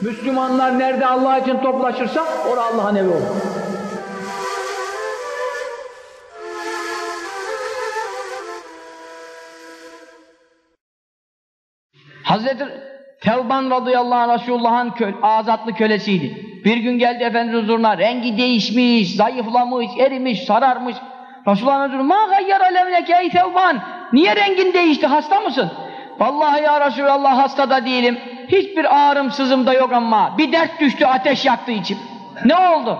Müslümanlar nerede Allah için toplaşırsa orada Allah'ın evi olur. Hazreti Tevban radıyallahu anh Resulullah'ın kö azatlı kölesiydi. Bir gün geldi Efendimiz huzuruna, rengi değişmiş, zayıflamış, erimiş, sararmış. Resulullah'ın huzuruna, ma gayyara levneke ey Tevban, niye rengin değişti, hasta mısın? Vallahi ya Resulallah hasta da değilim, hiçbir ağrım sızım da yok ama bir dert düştü, ateş yaktı içim. Ne oldu?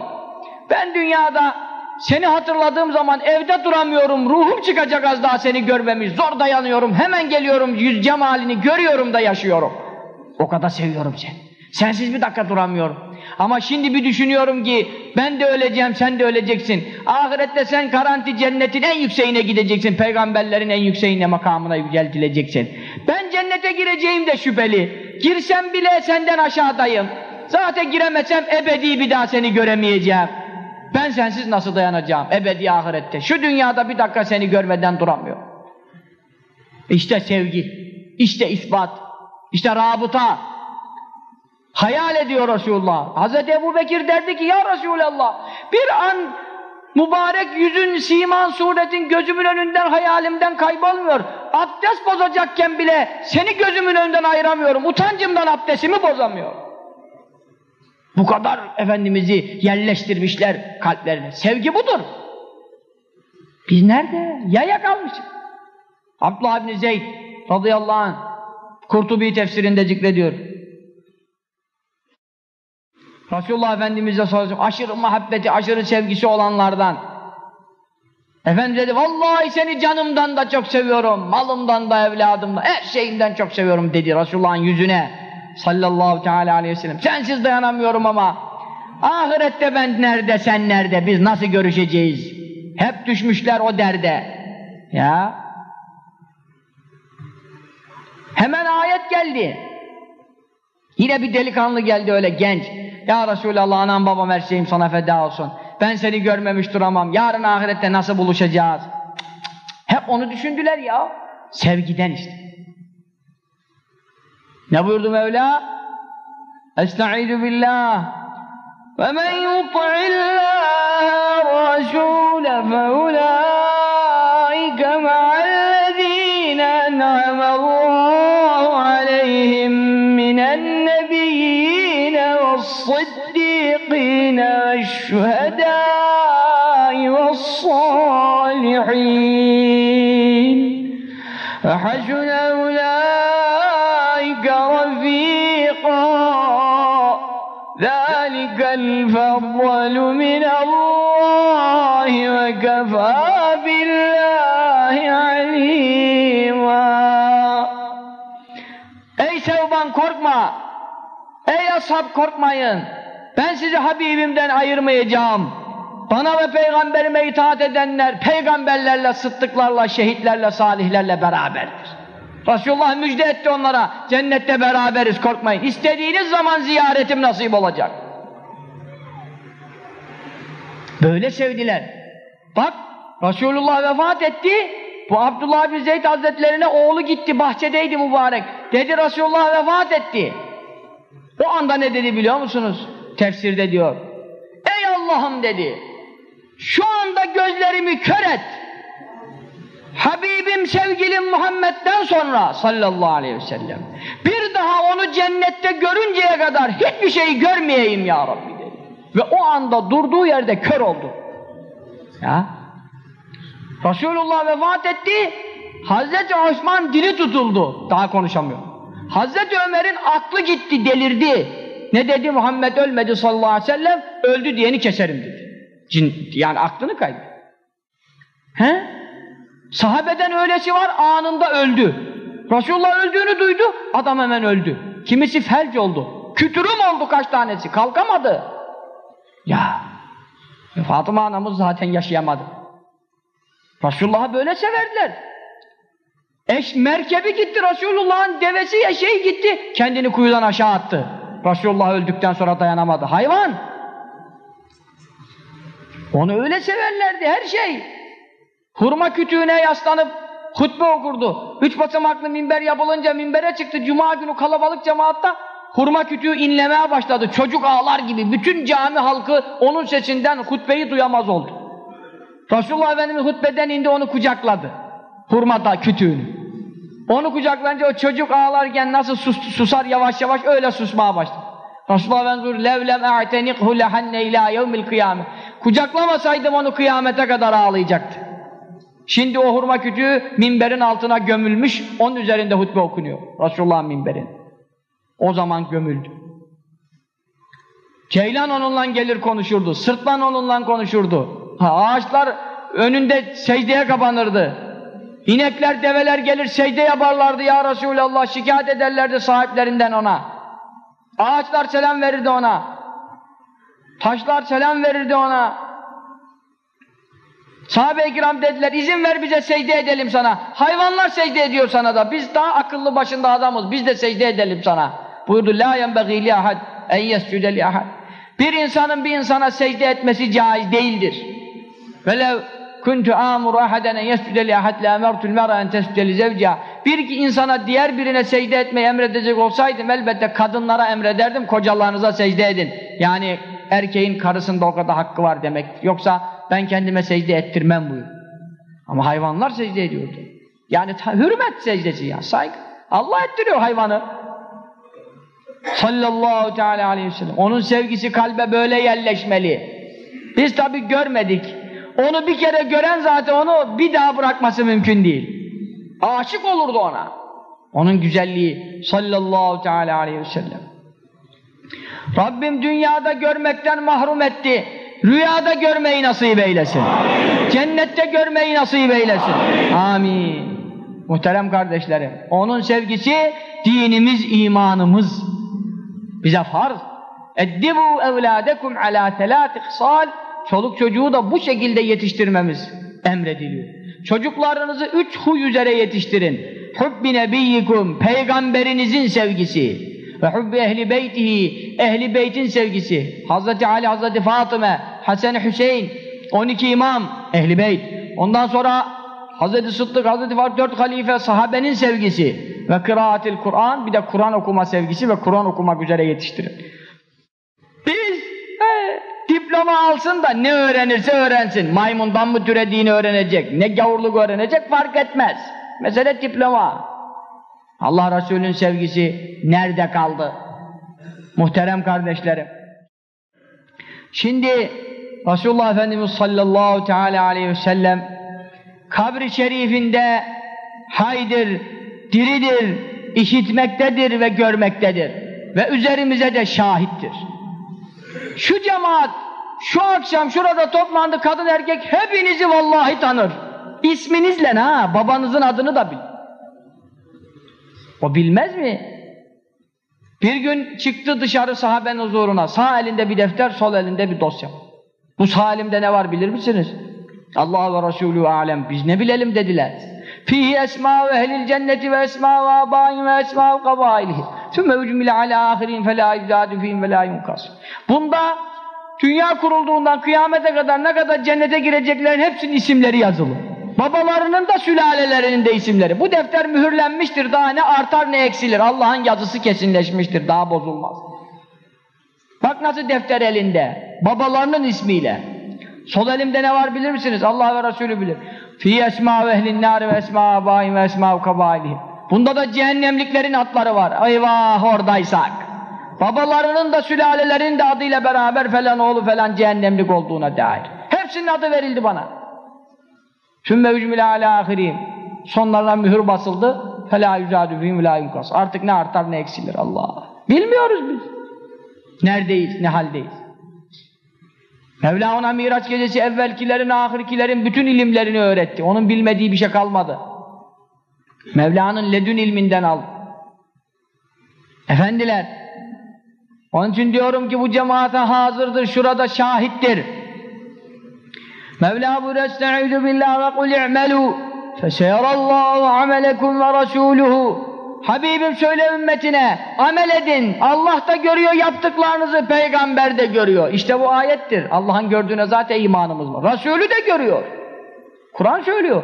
Ben dünyada seni hatırladığım zaman evde duramıyorum, ruhum çıkacak az daha seni görmemiş, zor dayanıyorum, hemen geliyorum, yüz cemalini görüyorum da yaşıyorum. O kadar seviyorum seni. Sensiz bir dakika duramıyorum. Ama şimdi bir düşünüyorum ki ben de öleceğim, sen de öleceksin. Ahirette sen garanti cennetin en yükseğine gideceksin. Peygamberlerin en yükseğine makamına yüceltileceksin. Ben cennete gireceğim de şüpheli. Girsem bile senden aşağıdayım. Zaten giremesem ebedi bir daha seni göremeyeceğim. Ben sensiz nasıl dayanacağım ebedi ahirette? Şu dünyada bir dakika seni görmeden duramıyorum. İşte sevgi, işte ispat, işte rabıta. Hayal ediyor Resulullah. Hazreti Ebu Bekir derdi ki ya Resulallah bir an mübarek yüzün, siman, suretin gözümün önünden, hayalimden kaybolmuyor. Abdest bozacakken bile seni gözümün önünden ayıramıyorum. Utancımdan abdestimi bozamıyorum. Bu kadar Efendimiz'i yerleştirmişler kalplerine. Sevgi budur. Biz nerede? Yaya kalmışız. Abdullah bin Zeyd radıyallahu anh Kurtubi tefsirinde zikrediyor. Resulullah Efendimiz'e soracağım aşırı muhabbeti, aşırı sevgisi olanlardan. Efendimiz dedi vallahi seni canımdan da çok seviyorum, malımdan da evladımdan, her şeyimden çok seviyorum dedi Resulullah'ın yüzüne sallallahu teala aleyhi ve sellem. Sensiz dayanamıyorum ama ahirette ben nerede, sen nerede, biz nasıl görüşeceğiz? Hep düşmüşler o derde. Ya. Hemen ayet geldi. Yine bir delikanlı geldi öyle genç. Ya Resulallah anam babam her şeyim sana feda olsun. Ben seni görmemiş duramam. Yarın ahirette nasıl buluşacağız? Hep onu düşündüler ya. Sevgiden işte. Ne buyurdu Mevla? Estaizu billah. Ve men yut'illâhe rasûle feulâhe وَالصِّدِّيقِينَ وَالشُّهَدَاءِ وَالصَّالِحِينَ. فَحَسُنَ أُولَٰئِكَ رَفِيقًا. ذَٰلِكَ الْفَضْلُ مِنَ اللّٰهِ وَكَفَى بِاللّٰهِ عَلِيمًا. Ey Sevban korkma! Ey ashab korkmayın! Ben sizi Habibimden ayırmayacağım. Bana ve peygamberime itaat edenler, peygamberlerle, sıddıklarla, şehitlerle, salihlerle beraberdir. Resulullah müjde etti onlara, cennette beraberiz korkmayın. İstediğiniz zaman ziyaretim nasip olacak. Böyle sevdiler. Bak, Resulullah vefat etti, bu Abdullah bin Zeyd Hazretlerine oğlu gitti, bahçedeydi mübarek. Dedi Resulullah vefat etti. O anda ne dedi biliyor musunuz? Tefsirde diyor. Ey Allah'ım dedi, şu anda gözlerimi kör et. Habibim sevgilim Muhammed'den sonra sallallahu aleyhi ve sellem bir daha onu cennette görünceye kadar hiçbir şeyi görmeyeyim ya Rabbi dedi. Ve o anda durduğu yerde kör oldu. Ya. Resulullah vefat etti. Hazreti Osman dili tutuldu. Daha konuşamıyor. Hazreti Ömer'in aklı gitti, delirdi. Ne dedi Muhammed ölmedi sallallahu aleyhi ve sellem? Öldü diyeni keserim dedi. Cin, yani aklını kaybetti. He? Sahabeden öylesi var anında öldü. Resulullah öldüğünü duydu, adam hemen öldü. Kimisi felç oldu. Kütürüm oldu kaç tanesi, kalkamadı. Ya, Fatıma anamız zaten yaşayamadı. Resulullah'ı böyle severdiler. Eş merkebi gitti, Resulullah'ın devesi ya şey gitti, kendini kuyudan aşağı attı. Resulullah öldükten sonra dayanamadı. Hayvan! Onu öyle severlerdi, her şey. Hurma kütüğüne yaslanıp hutbe okurdu. Üç basamaklı minber yapılınca minbere çıktı. Cuma günü kalabalık cemaatta hurma kütüğü inlemeye başladı. Çocuk ağlar gibi. Bütün cami halkı onun sesinden hutbeyi duyamaz oldu. Resulullah Efendimiz hutbeden indi onu kucakladı. Hurma da kütüğünü. Onu kucaklayınca o çocuk ağlarken nasıl sus, susar yavaş yavaş öyle susmaya başladı. Resulullah Efendimiz levlem a'tenikhu lehanne ila yevmil kıyamet. Kucaklamasaydım onu kıyamete kadar ağlayacaktı. Şimdi o hurma kütüğü minberin altına gömülmüş, onun üzerinde hutbe okunuyor. Resulullah'ın minberin. O zaman gömüldü. Ceylan onunla gelir konuşurdu, sırtlan onunla konuşurdu. Ha, ağaçlar önünde secdeye kapanırdı. İnekler, develer gelir secde yaparlardı ya Resulallah, şikayet ederlerdi sahiplerinden ona. Ağaçlar selam verirdi ona. Taşlar selam verirdi ona. Sahabe-i kiram dediler, izin ver bize secde edelim sana. Hayvanlar secde ediyor sana da. Biz daha akıllı başında adamız, biz de secde edelim sana. Buyurdu, la yenbegî li ahad en yescüde. Bir insanın bir insana secde etmesi caiz değildir. Velev kuntu amuru ahaden en yescüde li ahad la emertul mera en tescüde li zevciha. Bir iki insana diğer birine secde etmeyi emredecek olsaydım elbette kadınlara emrederdim, kocalarınıza secde edin. Yani erkeğin karısında o kadar hakkı var demek. Yoksa ben kendime secde ettirmem buyur. Ama hayvanlar secde ediyordu. Yani hürmet secdesi ya, saygı. Allah ettiriyor hayvanı. Sallallahu teala aleyhi ve sellem. Onun sevgisi kalbe böyle yerleşmeli. Biz tabi görmedik. Onu bir kere gören zaten onu bir daha bırakması mümkün değil. Aşık olurdu ona. Onun güzelliği sallallahu teala aleyhi ve sellem. Rabbim dünyada görmekten mahrum etti. Rüyada görmeyi nasip eylesin. Amin. Cennette görmeyi nasip eylesin. Amin. Muhterem kardeşlerim, onun sevgisi dinimiz, imanımız. Bize farz. Eddibu evladekum ala telâti hısal. Çoluk çocuğu da bu şekilde yetiştirmemiz emrediliyor. Çocuklarınızı üç huy üzere yetiştirin. Hubbi nebiyyikum, peygamberinizin sevgisi ve hubbi ehli beytihi ehli beytin sevgisi Hazreti Ali, Hazreti Fatıma Hasan Hüseyin 12 imam ehli beyt ondan sonra Hazreti Sıddık, Hazreti Faruk dört halife sahabenin sevgisi ve kıraatil Kur'an bir de Kur'an okuma sevgisi ve Kur'an okumak üzere yetiştirin diploma alsın da ne öğrenirse öğrensin maymundan mı türediğini öğrenecek ne gavurluk öğrenecek fark etmez mesele diploma Allah Resulü'nün sevgisi nerede kaldı? Muhterem kardeşlerim. Şimdi Resulullah Efendimiz sallallahu teala aleyhi ve sellem kabri şerifinde haydir, diridir, işitmektedir ve görmektedir. Ve üzerimize de şahittir. Şu cemaat şu akşam şurada toplandı kadın erkek hepinizi vallahi tanır. İsminizle ha babanızın adını da bil. O bilmez mi? Bir gün çıktı dışarı sahabenin huzuruna. Sağ elinde bir defter, sol elinde bir dosya. Bu sağ ne var bilir misiniz? Allah ve Resulü alem. Biz ne bilelim dediler. Fihi esma ve ehlil cenneti ve esma ve abayin ve esma ve kabailihi. Tümme hücmile ala ahirin fe la ve la yunkas. Bunda dünya kurulduğundan kıyamete kadar ne kadar cennete gireceklerin hepsinin isimleri yazılı. Babalarının da sülalelerinin de isimleri. Bu defter mühürlenmiştir. Daha ne artar ne eksilir. Allah'ın yazısı kesinleşmiştir. Daha bozulmaz. Bak nasıl defter elinde. Babalarının ismiyle. Sol elimde ne var bilir misiniz? Allah ve Resulü bilir. Fi esma ve ehlin nâri ve esma abaim ve esma kabailihim. Bunda da cehennemliklerin adları var. Eyvah oradaysak. Babalarının da sülalelerinin de adıyla beraber falan oğlu falan cehennemlik olduğuna dair. Hepsinin adı verildi bana. Sümme hücmile alâ ahirîm. Sonlarına mühür basıldı. Felâ yüzâdü fîm vilâ yunkas. Artık ne artar ne eksilir Allah. Bilmiyoruz biz. Neredeyiz, ne haldeyiz. Mevla ona Miraç gecesi evvelkilerin, ahirkilerin bütün ilimlerini öğretti. Onun bilmediği bir şey kalmadı. Mevla'nın ledün ilminden aldı. Efendiler, onun için diyorum ki bu cemaate hazırdır, şurada şahittir. Mevla buyuruyor Estaizu billah ve kul i'melû feseyarallahu amelekum ve rasuluhu Habibim söyle ümmetine amel edin. Allah da görüyor yaptıklarınızı, peygamber de görüyor. İşte bu ayettir. Allah'ın gördüğüne zaten imanımız var. Resulü de görüyor. Kur'an söylüyor.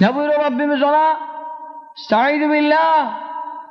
Ne buyuruyor Rabbimiz ona? Estaizu billah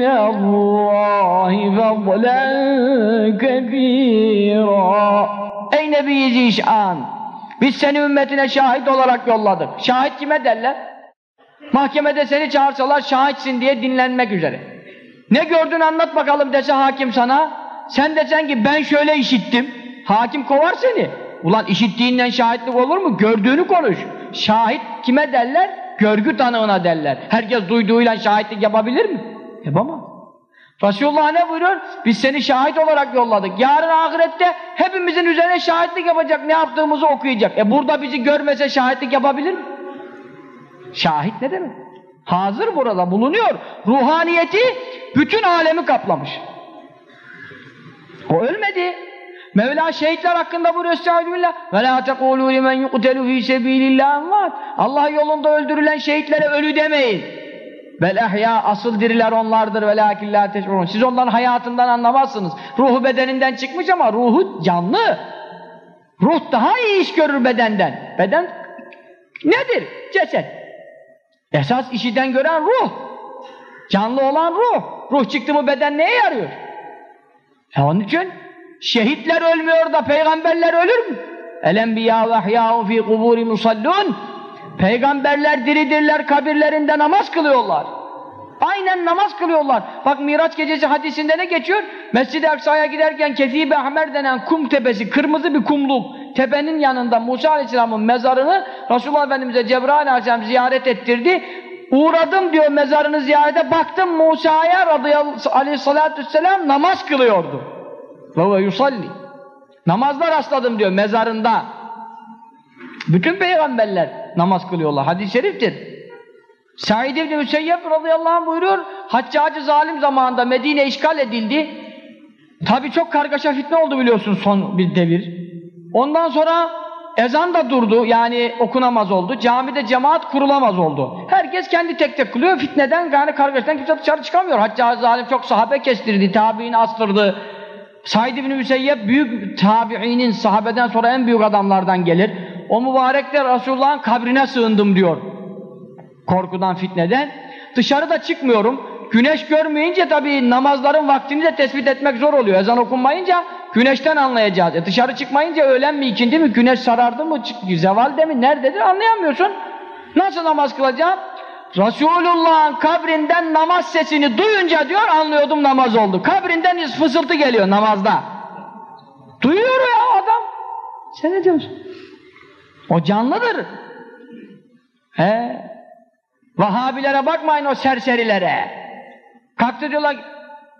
من الله فضلا كبيرا Ey Nebi Zişan! Biz seni ümmetine şahit olarak yolladık. Şahit kime derler? Mahkemede seni çağırsalar şahitsin diye dinlenmek üzere. Ne gördün anlat bakalım dese hakim sana. Sen desen ki ben şöyle işittim. Hakim kovar seni. Ulan işittiğinden şahitlik olur mu? Gördüğünü konuş. Şahit kime derler? Görgü tanığına derler. Herkes duyduğuyla şahitlik yapabilir mi? Yapamaz. Resulullah ne buyuruyor? Biz seni şahit olarak yolladık. Yarın ahirette hepimizin üzerine şahitlik yapacak, ne yaptığımızı okuyacak. E burada bizi görmese şahitlik yapabilir mi? Şahit ne demek? Hazır burada bulunuyor. Ruhaniyeti bütün alemi kaplamış. O ölmedi. Mevla şehitler hakkında buyuruyor Estağfirullah. Ve la tekulu limen yuqtelu fi sebilillah amvat. Allah yolunda öldürülen şehitlere ölü demeyin. Vel ahya asıl diriler onlardır ve lakin la. Siz onların hayatından anlamazsınız. Ruhu bedeninden çıkmış ama ruhu canlı. Ruh daha iyi iş görür bedenden. Beden nedir? Ceset. Esas işiden gören ruh. Canlı olan ruh. Ruh çıktı mı beden neye yarıyor? E onun için şehitler ölmüyor da peygamberler ölür mü? El-enbiya ve ahyâhu fî kubûri musallûn Peygamberler diridirler kabirlerinde namaz kılıyorlar. Aynen namaz kılıyorlar. Bak Miraç gecesi hadisinde ne geçiyor? Mescid-i Aksa'ya giderken Ketibe Ahmer denen kum tepesi, kırmızı bir kumluk tepenin yanında Musa Aleyhisselam'ın mezarını Resulullah Efendimiz'e Cebrail Aleyhisselam ziyaret ettirdi. Uğradım diyor mezarını ziyarete baktım Musa'ya aleyhissalatü vesselam namaz kılıyordu. Ve yusalli. Namazlar rastladım diyor mezarında. Bütün peygamberler namaz kılıyorlar. Hadis-i şeriftir. Said ibn Müseyyep radıyallahu anh buyuruyor, Haccacı zalim zamanında Medine işgal edildi. Tabi çok kargaşa fitne oldu biliyorsun son bir devir. Ondan sonra ezan da durdu, yani okunamaz oldu. Camide cemaat kurulamaz oldu. Herkes kendi tek tek kılıyor, fitneden, yani kargaşadan kimse dışarı çıkamıyor. Haccacı zalim çok sahabe kestirdi, tabiini astırdı. Said ibn Müseyyep büyük tabiinin, sahabeden sonra en büyük adamlardan gelir. O mübarek de Resulullah'ın kabrine sığındım diyor. Korkudan, fitneden. Dışarıda çıkmıyorum. Güneş görmeyince tabii namazların vaktini de tespit etmek zor oluyor. Ezan okunmayınca güneşten anlayacağız. E dışarı çıkmayınca öğlen mi, ikindi mi, güneş sarardı mı, zevalde mi, nerededir anlayamıyorsun. Nasıl namaz kılacağım? Resulullah'ın kabrinden namaz sesini duyunca diyor anlıyordum namaz oldu. Kabrinden fısıltı geliyor namazda. Duyuyor ya adam. Sen ne diyorsun? O canlıdır. He. Vahabilere bakmayın o serserilere. Kalktı diyorlar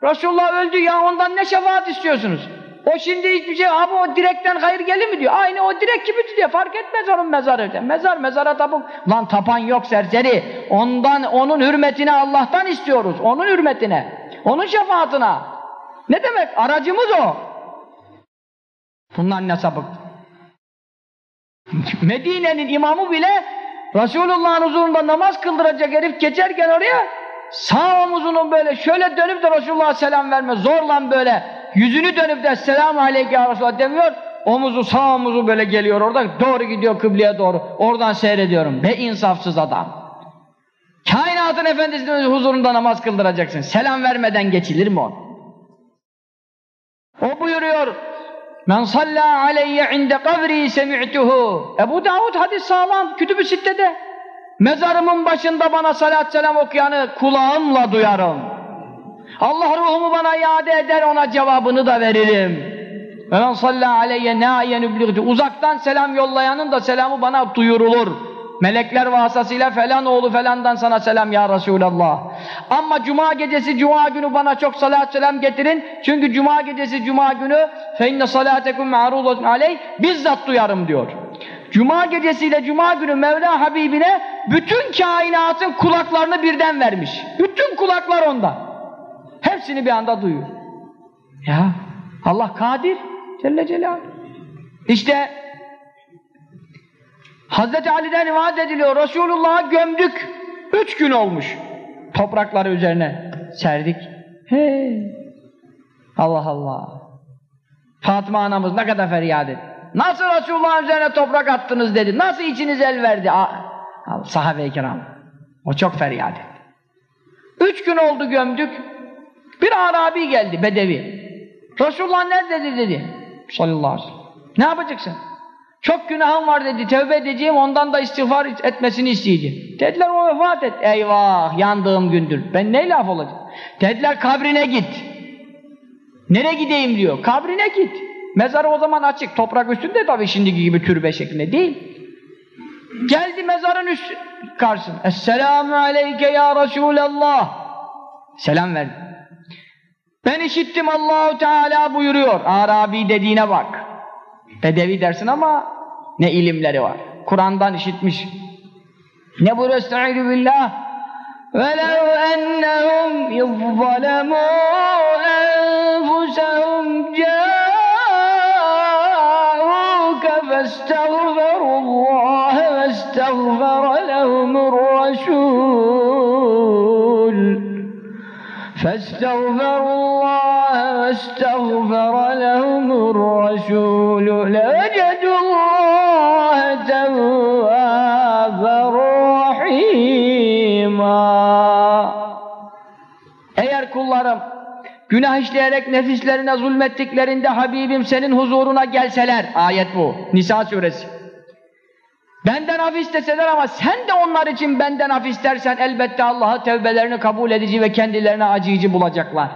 Resulullah öldü ya ondan ne şefaat istiyorsunuz? O şimdi hiçbir şey, abi o direkten hayır gelir mi diyor. Aynı o direk gibi diyor, fark etmez onun mezarı. Mezar, mezara tapıp, lan tapan yok serseri. Ondan, onun hürmetine Allah'tan istiyoruz. Onun hürmetine. Onun şefaatine. Ne demek? Aracımız o. Bunlar ne sapık? Medine'nin imamı bile Resulullah'ın huzurunda namaz kıldıracak herif geçerken oraya sağ omuzunun böyle şöyle dönüp de Resulullah'a selam verme zorla böyle yüzünü dönüp de selamu aleyke ya Resulullah demiyor. Omuzu sağ omuzu böyle geliyor orada doğru gidiyor kıbleye doğru. Oradan seyrediyorum. Be insafsız adam. Kainatın efendisinin huzurunda namaz kıldıracaksın. Selam vermeden geçilir mi o? o buyuruyor Men salla aleyye inde kavri semi'tuhu. Ebu Davud hadis sağlam. Kütüb-ü Sitte'de. Mezarımın başında bana salat selam okuyanı kulağımla duyarım. Allah ruhumu bana iade eder ona cevabını da veririm. Ve men salla aleyye nâyen übliğdu. Uzaktan selam yollayanın da selamı bana duyurulur. Melekler vasıtasıyla falan oğlu falandan sana selam ya Resulallah. Ama cuma gecesi cuma günü bana çok salat selam getirin. Çünkü cuma gecesi cuma günü fe inne salatekum ma'rudatun aleyh bizzat duyarım diyor. Cuma gecesiyle Cuma günü Mevla Habibine bütün kainatın kulaklarını birden vermiş. Bütün kulaklar onda. Hepsini bir anda duyuyor. Ya Allah kadir Celle Celaluhu. İşte Hazreti Ali'den rivayet ediliyor. Resulullah'ı gömdük. Üç gün olmuş. Toprakları üzerine serdik. Hey. Allah Allah. Fatıma anamız ne kadar feryat etti. Nasıl Resulullah'ın üzerine toprak attınız dedi. Nasıl içiniz el verdi? Sahabe-i kiram. O çok feryat etti. Üç gün oldu gömdük. Bir Arabi geldi, Bedevi. Resulullah nerededir dedi. Sallallahu aleyhi ve sellem. Ne yapacaksın? Çok günahım var dedi, tevbe edeceğim, ondan da istiğfar etmesini isteyeceğim. Dediler o vefat et. Eyvah, yandığım gündür. Ben ne laf olacak? Dediler kabrine git. Nereye gideyim diyor. Kabrine git. Mezarı o zaman açık. Toprak üstünde tabii şimdiki gibi türbe şeklinde değil. Geldi mezarın üst karşısına. Esselamu aleyke ya Resulallah. Selam verdi. Ben işittim Allahu Teala buyuruyor. Arabi dediğine bak. Bedevi dersin ama ne ilimleri var. Kur'an'dan işitmiş. Ne buyuruyor? Estaizu billah. وَلَوْ أَنَّهُمْ إِذْ ظَلَمُوا أَنفُسَهُمْ جَاءُوكَ فَاسْتَغْفَرُوا اللَّهَ وَاسْتَغْفَرَ لَهُمُ الرَّسُولُ فاستغفروا الرسول لوجدوا الله توابا رحيما Eğer kullarım günah işleyerek nefislerine zulmettiklerinde Habibim senin huzuruna gelseler ayet bu Nisa suresi Benden af isteseler ama sen de onlar için benden af istersen elbette Allah'a tevbelerini kabul edici ve kendilerine acıyıcı bulacaklar.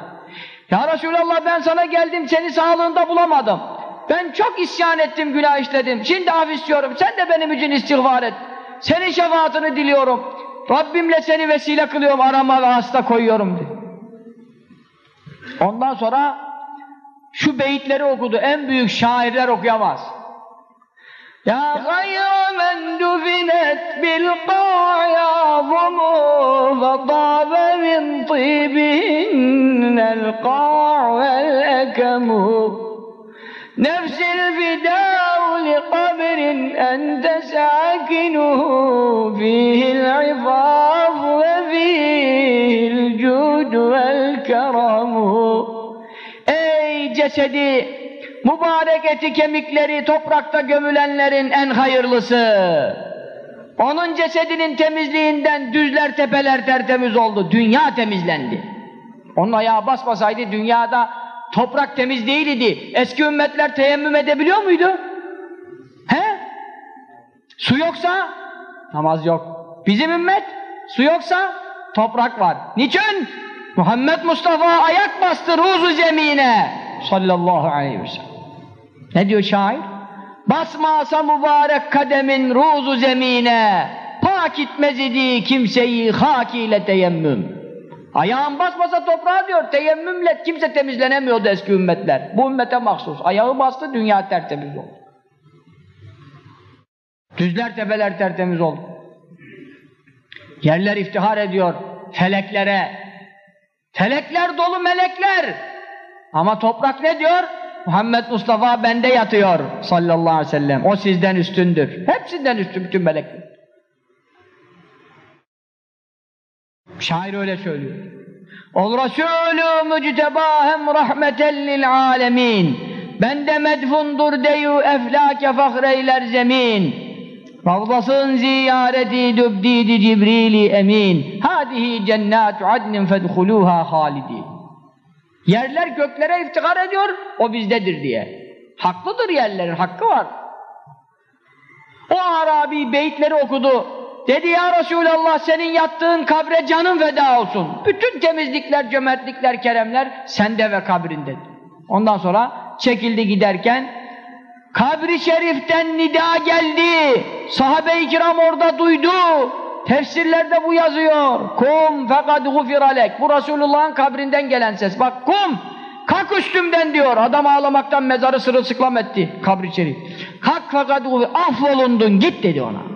Ya Resulallah ben sana geldim seni sağlığında bulamadım. Ben çok isyan ettim, günah işledim. Şimdi af istiyorum. Sen de benim için istiğfar et. Senin şefaatini diliyorum. Rabbimle seni vesile kılıyorum. Arama ve hasta koyuyorum. Ondan sonra şu beyitleri okudu. En büyük şairler okuyamaz. Ya gayra men dufinet bil qa'yazumu ve tabe min tibihinnel qa'vel ekemu نفس الفداء لقبر أنت ساكنه فيه العفاف وفيه الجود والكرم أي جسدي mübarek eti kemikleri toprakta gömülenlerin en hayırlısı. Onun cesedinin temizliğinden düzler tepeler tertemiz oldu. Dünya temizlendi. Onun ayağı basmasaydı dünyada toprak temiz değildi. Eski ümmetler teyemmüm edebiliyor muydu? He? Su yoksa namaz yok. Bizim ümmet su yoksa toprak var. Niçin? Muhammed Mustafa ayak bastı ruzu zemine sallallahu aleyhi ve sellem. Ne diyor şair? Basmasa mübarek kademin ruzu zemine pak itmez idi kimseyi hak ile teyemmüm. Ayağın basmasa toprağa diyor teyemmümle kimse temizlenemiyordu eski ümmetler. Bu ümmete mahsus. Ayağı bastı dünya tertemiz oldu. Düzler tepeler tertemiz oldu. Yerler iftihar ediyor feleklere. Felekler dolu melekler. Ama toprak ne diyor? Muhammed Mustafa bende yatıyor sallallahu aleyhi ve sellem. O sizden üstündür. Hepsinden üstün bütün melekler. Şair öyle söylüyor. Ol Resulü müctebahem rahmeten lil alemin. Bende medfundur deyu eflake fahreyler zemin. Ravdasın ziyareti dübdidi Cibrili emin. Hadihi cennatu adnin fedhuluha halidin. Yerler göklere iftihar ediyor, o bizdedir diye. Haklıdır yerlerin, hakkı var. O Arabi beyitleri okudu. Dedi ya Resulallah senin yattığın kabre canın feda olsun. Bütün temizlikler, cömertlikler, keremler sende ve kabrinde. Ondan sonra çekildi giderken kabri şeriften nida geldi. Sahabe-i kiram orada duydu. Tefsirlerde bu yazıyor. Kum fekad gufiralek. Bu Resulullah'ın kabrinden gelen ses. Bak kum. Kalk üstümden diyor. Adam ağlamaktan mezarı sırılsıklam etti kabri şerif. Kalk fakat affolundun git dedi ona.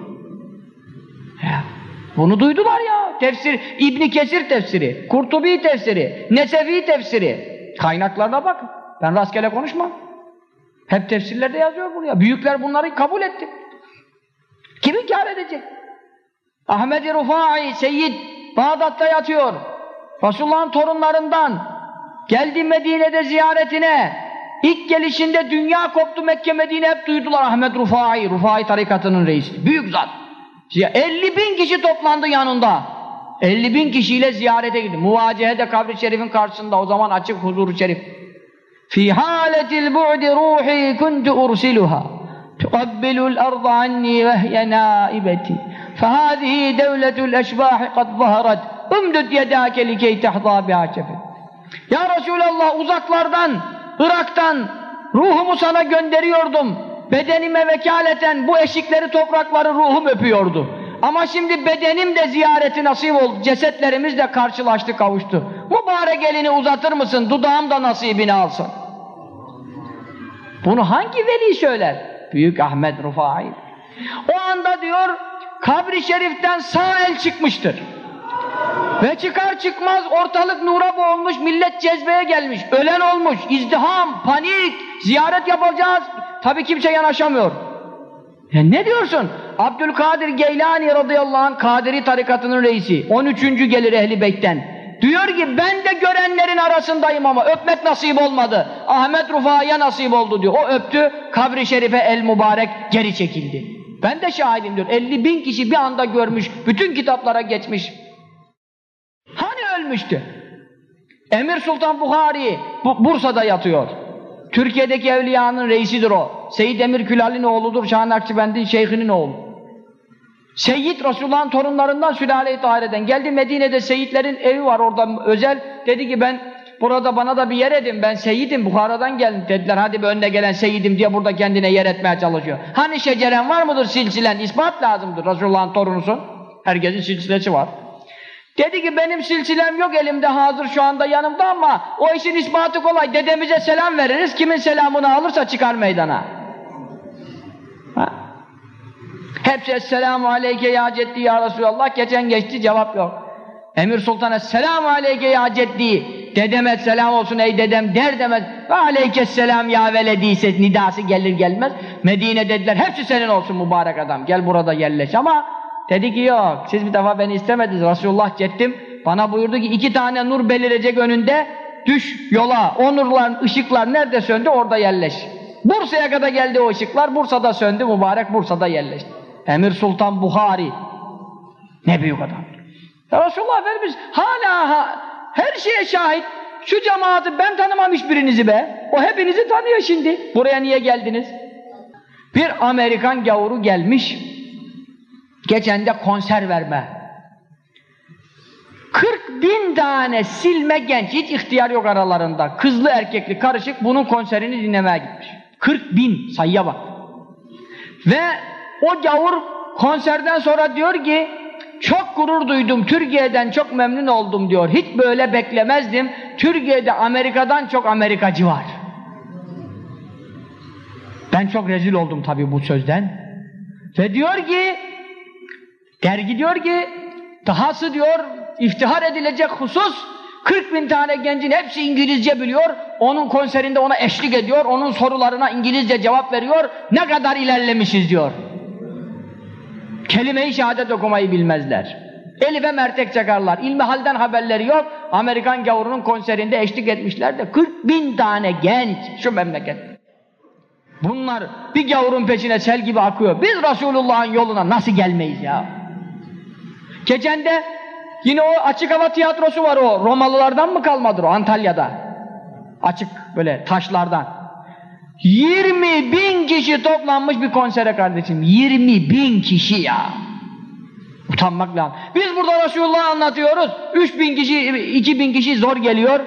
Ya, bunu duydular ya. Tefsir, İbni Kesir tefsiri, Kurtubi tefsiri, Nesefi tefsiri. Kaynaklarına bak. Ben rastgele konuşmam. Hep tefsirlerde yazıyor buraya. Büyükler bunları kabul etti. Kim inkar edecek? Ahmed-i Rufai, Seyyid Bağdat'ta yatıyor. Resulullah'ın torunlarından geldi Medine'de ziyaretine. İlk gelişinde dünya koptu Mekke Medine hep duydular Ahmet Rufai, Rufai tarikatının reisi. Büyük zat. 50 bin kişi toplandı yanında. 50 bin kişiyle ziyarete gitti. Muvacehede kabri şerifin karşısında o zaman açık huzuru şerif. Fi haletil bu'di ruhi kuntu ursiluha. تقبل الأرض عني وهي نائبتي فهذه دولة الأشباح قد ظهرت امدد يداك لكي تحظى بها شفت Ya Resulallah uzaklardan, Irak'tan ruhumu sana gönderiyordum. Bedenime vekaleten bu eşikleri toprakları ruhum öpüyordu. Ama şimdi bedenim de ziyareti nasip oldu. Cesetlerimiz de karşılaştı kavuştu. Mübarek elini uzatır mısın? Dudağım da nasibini alsın. Bunu hangi veli söyler? Büyük Ahmet Rufai. O anda diyor kabri şeriften sağ el çıkmıştır. Ve çıkar çıkmaz ortalık nura boğulmuş, millet cezbeye gelmiş, ölen olmuş, izdiham, panik, ziyaret yapacağız. Tabii kimse yanaşamıyor. Ya ne diyorsun? Abdülkadir Geylani radıyallahu anh Kadiri tarikatının reisi. 13. gelir Ehli Beyt'ten. Diyor ki ben de görenlerin arasındayım ama öpmek nasip olmadı. Ahmet Rufa'ya nasip oldu diyor. O öptü, kabri şerife el mübarek geri çekildi. Ben de şahidim diyor. 50 bin kişi bir anda görmüş, bütün kitaplara geçmiş. Hani ölmüştü? Emir Sultan Buhari Bu- Bursa'da yatıyor. Türkiye'deki evliyanın reisidir o. Seyyid Emir Külal'in oğludur. Şahin Akçıbend'in şeyhinin oğlu. Seyyid Resulullah'ın torunlarından sülale-i tahireden. Geldi Medine'de Seyyidlerin evi var orada özel. Dedi ki ben burada bana da bir yer edin. Ben Seyyidim Bukhara'dan geldim. Dediler hadi bir önüne gelen Seyyidim diye burada kendine yer etmeye çalışıyor. Hani şeceren var mıdır silsilen? İspat lazımdır. Resulullah'ın torunusun. Herkesin silsilesi var. Dedi ki benim silsilem yok elimde hazır şu anda yanımda ama o işin ispatı kolay. Dedemize selam veririz. Kimin selamını alırsa çıkar meydana. Ha? Hepsi Esselamu Aleyke ya Ceddi ya Resulallah. Geçen geçti cevap yok. Emir Sultan Esselamu Aleyke ya Ceddi. Dedeme selam olsun ey dedem der demez. Ve Aleykesselam ya velediyse nidası gelir gelmez. Medine dediler hepsi senin olsun mübarek adam. Gel burada yerleş ama dedi ki yok. Siz bir defa beni istemediniz. Resulullah ceddim. Bana buyurdu ki iki tane nur belirecek önünde. Düş yola. O nurların ışıklar nerede söndü orada yerleş. Bursa'ya kadar geldi o ışıklar. Bursa'da söndü mübarek Bursa'da yerleşti. Emir Sultan Buhari. Ne büyük adam. Ya Resulullah Efendimiz hala ha, her şeye şahit. Şu cemaati ben tanımam hiçbirinizi be. O hepinizi tanıyor şimdi. Buraya niye geldiniz? Bir Amerikan gavuru gelmiş. Geçen de konser verme. 40 bin tane silme genç, hiç ihtiyar yok aralarında. Kızlı erkekli karışık bunun konserini dinlemeye gitmiş. 40 bin sayıya bak. Ve o gavur konserden sonra diyor ki çok gurur duydum, Türkiye'den çok memnun oldum diyor. Hiç böyle beklemezdim. Türkiye'de Amerika'dan çok Amerikacı var. Ben çok rezil oldum tabii bu sözden. Ve diyor ki, dergi diyor ki, dahası diyor, iftihar edilecek husus, 40 bin tane gencin hepsi İngilizce biliyor, onun konserinde ona eşlik ediyor, onun sorularına İngilizce cevap veriyor, ne kadar ilerlemişiz diyor. Kelime-i şehadet okumayı bilmezler. Elife mertek çakarlar. İlmi halden haberleri yok. Amerikan gavurunun konserinde eşlik etmişler de 40 bin tane genç şu memleket. Bunlar bir gavurun peşine sel gibi akıyor. Biz Resulullah'ın yoluna nasıl gelmeyiz ya? Geçen de yine o açık hava tiyatrosu var o. Romalılardan mı kalmadır o Antalya'da? Açık böyle taşlardan. 20 bin kişi toplanmış bir konsere kardeşim. 20 bin kişi ya. Utanmak lazım. Biz burada Resulullah'ı anlatıyoruz. 3 bin kişi, 2 bin kişi zor geliyor.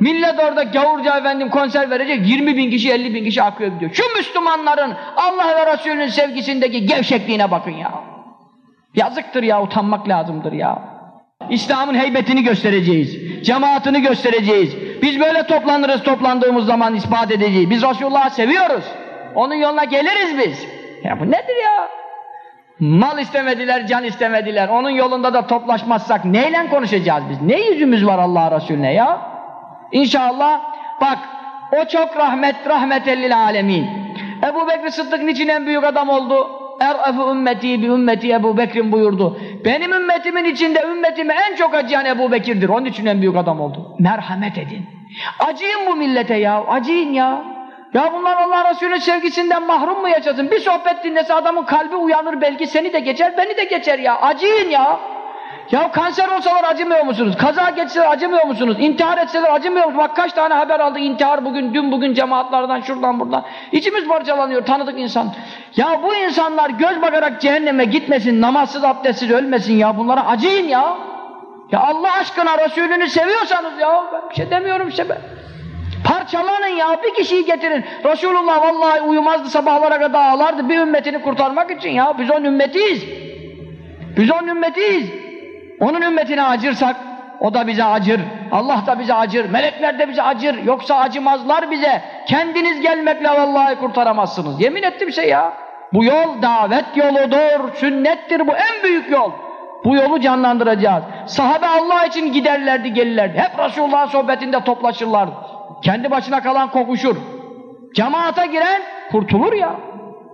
Millet orada gavurca efendim konser verecek. 20 bin kişi, 50 bin kişi akıyor gidiyor. Şu Müslümanların Allah ve Resulünün sevgisindeki gevşekliğine bakın ya. Yazıktır ya, utanmak lazımdır ya. İslam'ın heybetini göstereceğiz. Cemaatini göstereceğiz. Biz böyle toplanırız toplandığımız zaman ispat edeceğiz. Biz Resulullah'ı seviyoruz. Onun yoluna geliriz biz. Ya bu nedir ya? Mal istemediler, can istemediler. Onun yolunda da toplaşmazsak neyle konuşacağız biz? Ne yüzümüz var Allah Resulüne ya? İnşallah bak o çok rahmet, rahmetellil alemin. Ebu Bekir Sıddık niçin en büyük adam oldu? Er'efu ümmeti bi ümmeti Ebu Bekir'in buyurdu. Benim ümmetimin içinde ümmetime en çok acıyan Ebu Bekir'dir. Onun için en büyük adam oldu. Merhamet edin. Acıyın bu millete ya, acıyın ya. Ya bunlar Allah Resulü'nün sevgisinden mahrum mu yaşasın? Bir sohbet dinlese adamın kalbi uyanır belki seni de geçer, beni de geçer ya. Acıyın ya. Ya kanser olsalar acımıyor musunuz? Kaza geçseler acımıyor musunuz? İntihar etseler acımıyor musunuz? Bak kaç tane haber aldık intihar bugün, dün bugün cemaatlardan, şuradan buradan. İçimiz parçalanıyor, tanıdık insan. Ya bu insanlar göz bakarak cehenneme gitmesin, namazsız, abdestsiz ölmesin ya. Bunlara acıyın ya. Ya Allah aşkına Resulünü seviyorsanız ya, ben bir şey demiyorum işte ben. Parçalanın ya, bir kişiyi getirin. Resulullah vallahi uyumazdı sabahlara kadar ağlardı bir ümmetini kurtarmak için ya. Biz onun ümmetiyiz. Biz onun ümmetiyiz. Onun ümmetine acırsak o da bize acır. Allah da bize acır. Melekler de bize acır. Yoksa acımazlar bize. Kendiniz gelmekle vallahi kurtaramazsınız. Yemin ettim şey ya. Bu yol davet yoludur. Sünnettir bu en büyük yol. Bu yolu canlandıracağız. Sahabe Allah için giderlerdi gelirlerdi. Hep Resulullah'ın sohbetinde toplaşırlardı. Kendi başına kalan kokuşur. Cemaata giren kurtulur ya.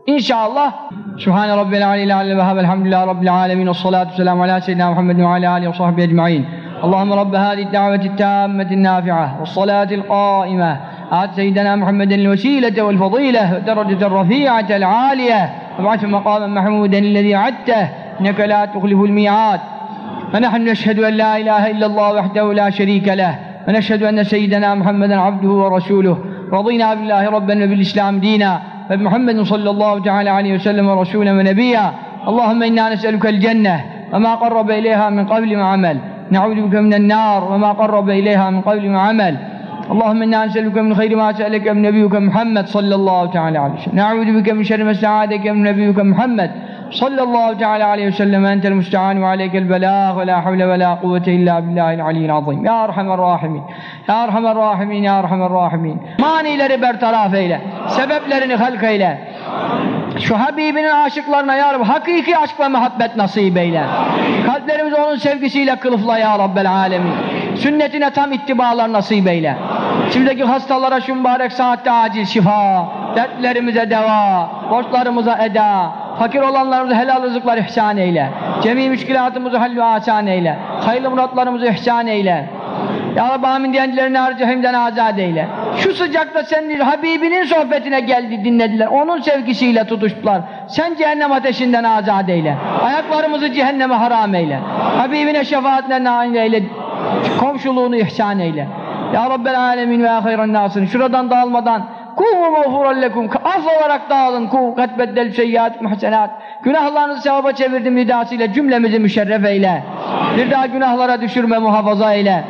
İnşallah. Sübhane Rabbil Aleyhi Aleyhi ve Habel Hamdülillah Rabbil Alemin ve salatu selamu ala seyyidina Muhammed ve ala alihi ve sahbihi ecma'in. اللهم رب هذه الدعوة التامة النافعة والصلاة القائمة. آت سيدنا محمد الوسيلة والفضيلة والدرجة الرفيعة العالية. وابعث مقاما محمودا الذي عدته إنك لا تخلف الميعاد. فنحن نشهد أن لا إله إلا الله وحده لا شريك له. ونشهد أن سيدنا محمدا عبده ورسوله. رضينا بالله ربا وبالإسلام دينا. فبمحمد صلى الله تعالى عليه وسلم رسولا ونبيا. اللهم إنا نسألك الجنة وما قرب إليها من قبل وعمل نعوذ بك من النار وما قرب إليها من قبل وعمل اللهم إنا نسألك من خير ما سألك من نبيك محمد صلى الله تعالى عليه وسلم. نعوذ بك من شر ما استعاذك من نبيك محمد. sallallahu teala aleyhi ve sellem entel müstehan ve aleykel belâh ve la havle ve la kuvvete illa billahil aliyyil azim. Ya Erhamer Rahimin. Ya Erhamer Rahimin. Ya Erhamer Rahimin. Manileri bertaraf eyle. Sebeplerini halk eyle. Şu Habibinin aşıklarına ya Rabbi hakiki aşk ve muhabbet nasip eyle. Kalplerimizi onun sevgisiyle kılıfla ya Rabbel alemin. Sünnetine tam ittibalar nasip eyle. Şimdiki hastalara şu mübarek saatte acil şifa, dertlerimize deva, borçlarımıza eda, fakir olanlarımıza helal rızıklar ihsan eyle. Cemi müşkilatımızı hallü asan eyle. Hayırlı muratlarımızı ihsan eyle. Ya Rabbi amin diyenlerini harcahimden azat eyle. Şu sıcakta senin Habibinin sohbetine geldi dinlediler. Onun sevgisiyle tutuştular. Sen cehennem ateşinden azat eyle. Ayaklarımızı cehenneme haram eyle. Habibine şefaatine nail eyle. Komşuluğunu ihsan eyle. Ya Rabbel alemin ve hayran nasın. Şuradan dağılmadan Kuhu mağfuran lekum. Af olarak dağılın. Kuhu kat beddel seyyat muhsenat. Günahlarınızı sevaba çevirdim nidasıyla cümlemizi müşerref eyle. Bir daha günahlara düşürme muhafaza eyle.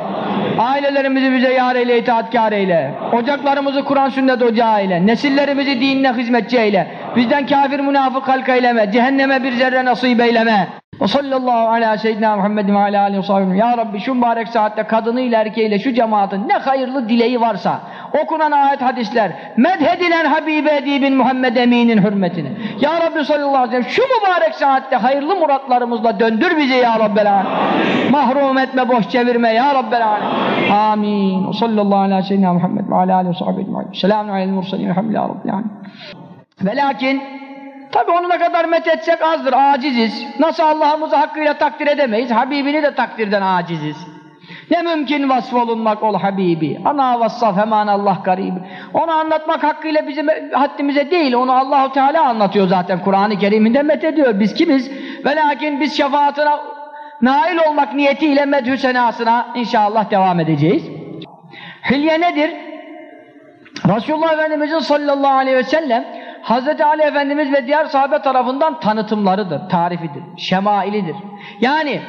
Ailelerimizi bize yar eyle, itaatkar eyle. Ocaklarımızı Kur'an sünnet ocağı eyle. Nesillerimizi dinine hizmetçi eyle. Bizden kafir münafık halka eyleme. Cehenneme bir zerre nasip eyleme. Ve sallallahu ala seyyidina Muhammedin ve ala aleyhi ve sahbihi. Ya Rabbi şu mübarek saatte kadınıyla erkeğiyle şu cemaatin ne hayırlı dileği varsa okunan ayet hadisler medhedilen Habibi Edibin Muhammed Emin'in hürmetine. Ya Rabbi sallallahu aleyhi ve sellem şu mübarek saatte hayırlı muratlarımızla döndür bizi ya Rabbel alem. Mahrum etme boş çevirme ya Rabbel alem. Amin. Ve sallallahu ala seyyidina Muhammed ve ala aleyhi ve sahbihi. Selamun aleyhi mursalin. Elhamdülillahi Rabbil alemin. Ve Tabi onu ne kadar methetsek azdır, aciziz. Nasıl Allah'ımızı hakkıyla takdir edemeyiz, Habibini de takdirden aciziz. Ne mümkün vasfolunmak ol Habibi. Ana vassaf hemen Allah garibi. Onu anlatmak hakkıyla bizim haddimize değil. Onu Allahu Teala anlatıyor zaten Kur'an-ı Kerim'inde methediyor. Biz kimiz? Ve lakin biz şefaatine nail olmak niyetiyle medhü senasına inşallah devam edeceğiz. Hilye nedir? Resulullah Efendimizin sallallahu aleyhi ve sellem Hazreti Ali Efendimiz ve diğer sahabe tarafından tanıtımlarıdır, tarifidir, şemailidir. Yani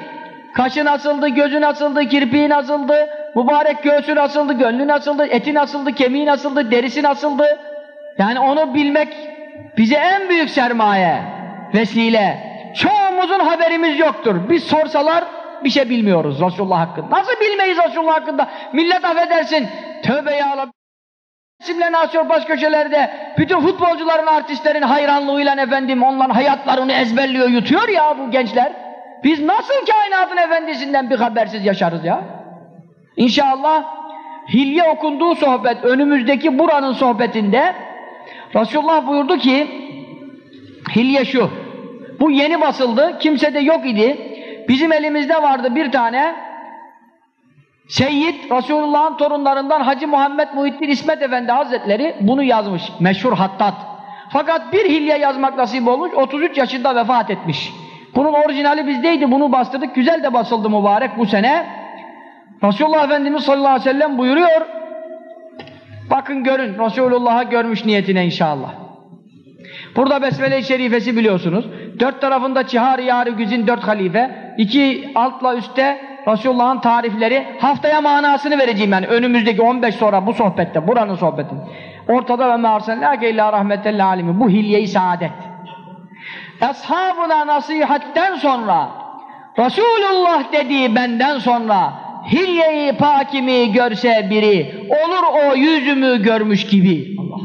kaşı nasıldı, gözü nasıldı, kirpiği nasıldı, mübarek göğsü nasıldı, gönlü nasıldı, eti nasıldı, kemiği nasıldı, derisi nasıldı. Yani onu bilmek bize en büyük sermaye, vesile. Çoğumuzun haberimiz yoktur. Biz sorsalar bir şey bilmiyoruz Resulullah hakkında. Nasıl bilmeyiz Resulullah hakkında? Millet affedersin, Tövbe ya Rabbi. Resimlerini asıyor baş köşelerde. Bütün futbolcuların, artistlerin hayranlığıyla efendim onların hayatlarını ezberliyor, yutuyor ya bu gençler. Biz nasıl kainatın efendisinden bir habersiz yaşarız ya? İnşallah hilye okunduğu sohbet, önümüzdeki buranın sohbetinde Resulullah buyurdu ki hilye şu. Bu yeni basıldı, kimse de yok idi. Bizim elimizde vardı bir tane Seyyid Resulullah'ın torunlarından Hacı Muhammed Muhittin İsmet Efendi Hazretleri bunu yazmış. Meşhur hattat. Fakat bir hilye yazmak nasip olmuş. 33 yaşında vefat etmiş. Bunun orijinali bizdeydi. Bunu bastırdık. Güzel de basıldı mübarek bu sene. Resulullah Efendimiz sallallahu aleyhi ve sellem buyuruyor. Bakın görün. Resulullah'a görmüş niyetine inşallah. Burada Besmele-i Şerifesi biliyorsunuz. Dört tarafında Çihar-ı Yâri Güzin dört halife. iki altla üstte Resulullah'ın tarifleri. Haftaya manasını vereceğim yani. Önümüzdeki 15 sonra bu sohbette, buranın sohbetinde. Ortada ve me'arsennâke illâ rahmetellâ alemi. Bu hilye-i saadet. Eshabına nasihatten sonra Resulullah dediği benden sonra hilye-i pakimi görse biri olur o yüzümü görmüş gibi. Allah.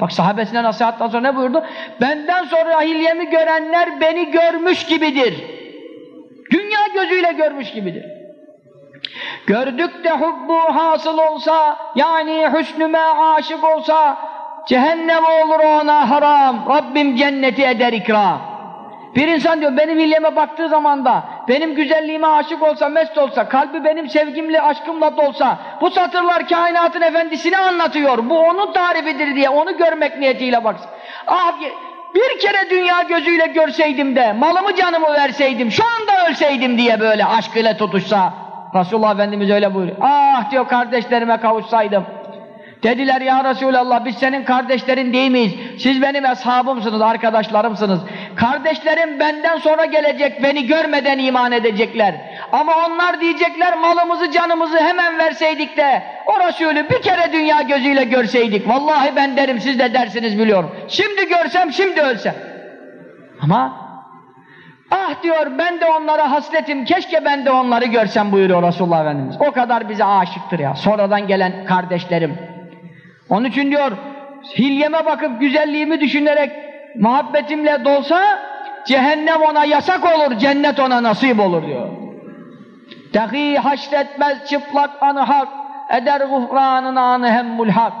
Bak sahabesine nasihattan sonra ne buyurdu? Benden sonra hilyemi görenler beni görmüş gibidir. Dünya gözüyle görmüş gibidir. Gördük de hubbu hasıl olsa, yani hüsnüme aşık olsa, cehennem olur ona haram, Rabbim cenneti eder ikram. Bir insan diyor, benim hilyeme baktığı zaman da, benim güzelliğime aşık olsa, mest olsa, kalbi benim sevgimle, aşkımla dolsa, bu satırlar kainatın efendisini anlatıyor, bu onun tarifidir diye, onu görmek niyetiyle baksın. Ah, bir kere dünya gözüyle görseydim de, malımı canımı verseydim, şu anda ölseydim diye böyle aşkıyla tutuşsa, Resulullah Efendimiz öyle buyuruyor. Ah diyor kardeşlerime kavuşsaydım. Dediler ya Resulallah biz senin kardeşlerin değil miyiz? Siz benim eshabımsınız, arkadaşlarımsınız. Kardeşlerim benden sonra gelecek, beni görmeden iman edecekler. Ama onlar diyecekler malımızı canımızı hemen verseydik de o Resulü bir kere dünya gözüyle görseydik. Vallahi ben derim siz de dersiniz biliyorum. Şimdi görsem şimdi ölsem. Ama Ah diyor ben de onlara hasletim keşke ben de onları görsem buyuruyor Resulullah Efendimiz. O kadar bize aşıktır ya. Sonradan gelen kardeşlerim. Onun için diyor hilyeme bakıp güzelliğimi düşünerek muhabbetimle dolsa cehennem ona yasak olur, cennet ona nasip olur diyor. Dahi haşretmez çıplak anı hak, eder guhranın anı hemmul hak.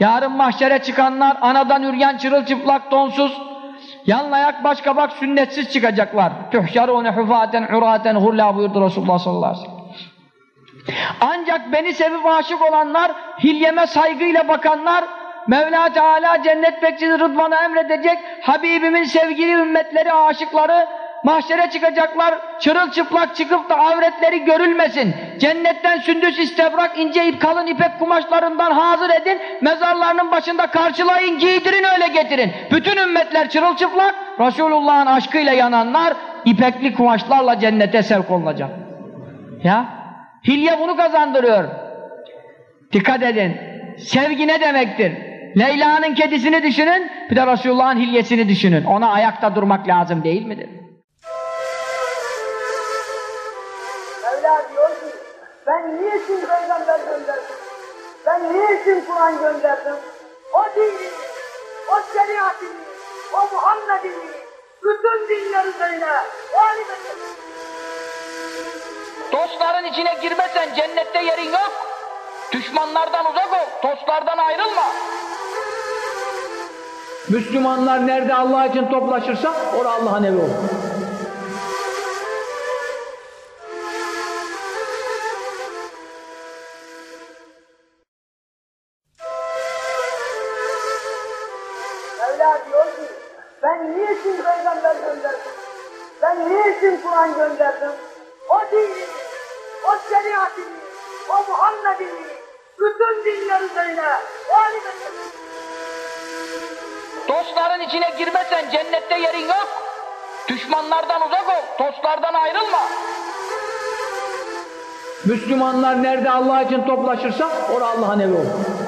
Yarın mahşere çıkanlar anadan üryan çırılçıplak donsuz, Yanlayak baş kabak sünnetsiz çıkacaklar. Tuhşarûne hufaten uraten hullâ buyurdu Resulullah sallallahu aleyhi ve. Ancak beni sevip aşık olanlar, hilyeme saygıyla bakanlar, Mevla Teala cennet bekçisi Rıdvan'a emredecek, Habibimin sevgili ümmetleri, aşıkları, mahşere çıkacaklar, çırılçıplak çıkıp da avretleri görülmesin. Cennetten sündüs istebrak, ince ip, kalın ipek kumaşlarından hazır edin, mezarlarının başında karşılayın, giydirin öyle getirin. Bütün ümmetler çırılçıplak, Resulullah'ın aşkıyla yananlar, ipekli kumaşlarla cennete sevk olunacak. Ya, hilye bunu kazandırıyor. Dikkat edin, sevgi ne demektir? Leyla'nın kedisini düşünün, bir de Resulullah'ın hilyesini düşünün. Ona ayakta durmak lazım değil midir? Ben niçin peygamber gönderdim? Ben niçin Kur'an gönderdim? O dini, o şeriatini, o Muhammed'ini, bütün dinler üzerine galip. Dostların içine girmesen cennette yerin yok. Düşmanlardan uzak ol, dostlardan ayrılma. Müslümanlar nerede Allah için toplaşırsa orada Allah'ın evi olur. Müslümanlar nerede Allah için toplaşırsa orada Allah'ın evi olur.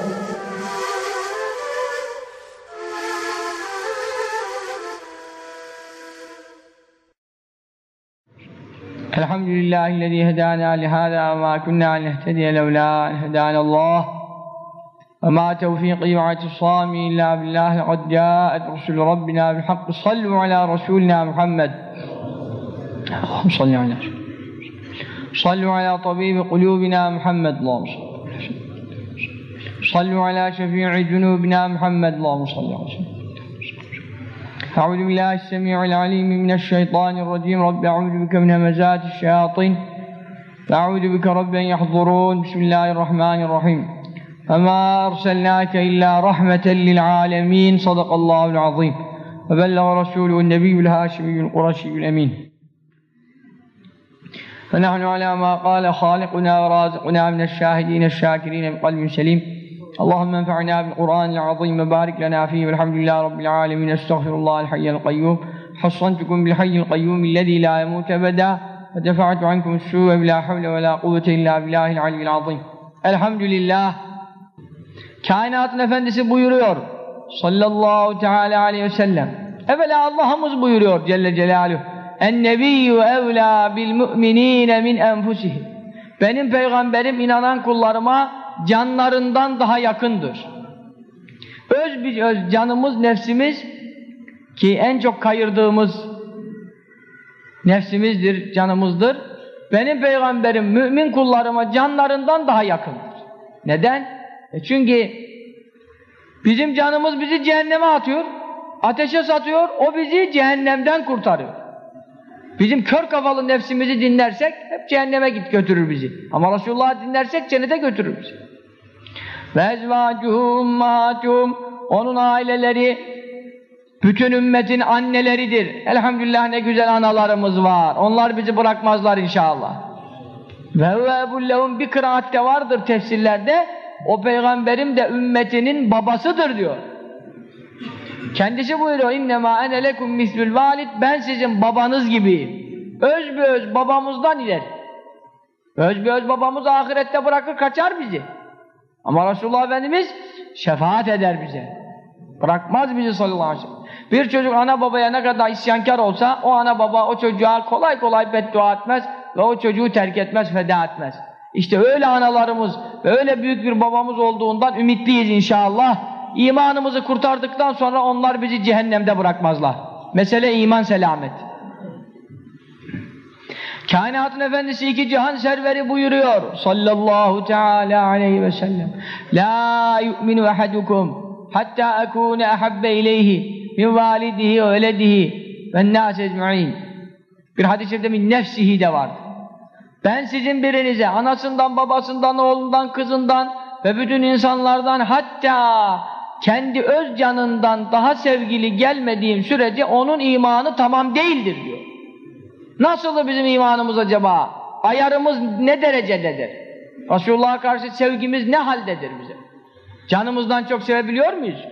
Elhamdülillahi'llezî hedâna lihâzâ ve mâ kunnâ nehtediye levlâ hedânallâh. Ve mâ tevfîqî ve atisâmî illâ billâhi qad câet rusulü rabbina bilhakkı sallu alâ rasûlina Muhammed. Allah'ım salli alâ. صلوا على طبيب قلوبنا محمد اللهم صل صلوا على شفيع ذنوبنا محمد اللهم صل وسلم أعوذ بالله السميع العليم من الشيطان الرجيم. رب أعوذ بك من همزات الشياطين. أعوذ بك رب أن يحضرون. بسم الله الرحمن الرحيم. فما أرسلناك إلا رحمة للعالمين. صدق الله العظيم. وبلغ رسوله النبي الهاشمي القرشي الأمين. فنحن على ما قال خالقنا ورازقنا من الشاهدين الشاكرين بقلب سليم اللهم انفعنا بالقرآن العظيم وبارك لنا فيه والحمد لله رب العالمين استغفر الله الحي القيوم حصنتكم بالحي القيوم الذي لا يموت أبدا ودفعت عنكم السوء بلا حول ولا قوة إلا بالله العلي العظيم الحمد لله Kainatın efendisi buyuruyor sallallahu teala aleyhi ve sellem evvela Allah'ımız buyuruyor Celle Celaluhu evlâ bil mu'minîne min enfusihim benim peygamberim inanan kullarıma canlarından daha yakındır öz bir öz canımız nefsimiz ki en çok kayırdığımız nefsimizdir canımızdır benim peygamberim mümin kullarıma canlarından daha yakındır neden? E çünkü bizim canımız bizi cehenneme atıyor, ateşe satıyor, o bizi cehennemden kurtarıyor. Bizim kör kafalı nefsimizi dinlersek hep cehenneme git götürür bizi. Ama Resulullah'ı dinlersek cennete götürür bizi. Ve ezvacuhum mahatum onun aileleri bütün ümmetin anneleridir. Elhamdülillah ne güzel analarımız var. Onlar bizi bırakmazlar inşallah. Ve huve bir kıraatte vardır tefsirlerde o peygamberim de ümmetinin babasıdır diyor. Kendisi buyuruyor innema ene lekum mislül valid ben sizin babanız gibiyim. Öz bir öz babamızdan ileri. Öz bir öz babamız ahirette bırakır kaçar bizi. Ama Resulullah Efendimiz şefaat eder bize. Bırakmaz bizi sallallahu aleyhi ve sellem. Bir çocuk ana babaya ne kadar isyankar olsa o ana baba o çocuğa kolay kolay beddua etmez ve o çocuğu terk etmez, feda etmez. İşte öyle analarımız ve öyle büyük bir babamız olduğundan ümitliyiz inşallah. İmanımızı kurtardıktan sonra onlar bizi cehennemde bırakmazlar. Mesele iman selamet. Kainatın efendisi iki cihan serveri buyuruyor sallallahu teala aleyhi ve sellem La yu'minu ahadukum hatta ekune ahabbe ileyhi min validihi ve veledihi ve nâs ecma'in Bir hadis-i şerifte min nefsihi de vardır. Ben sizin birinize anasından, babasından, oğlundan, kızından ve bütün insanlardan hatta kendi öz canından daha sevgili gelmediğim sürece onun imanı tamam değildir diyor. Nasıl bizim imanımız acaba? Ayarımız ne derecededir? Resulullah'a karşı sevgimiz ne haldedir bize? Canımızdan çok sevebiliyor muyuz?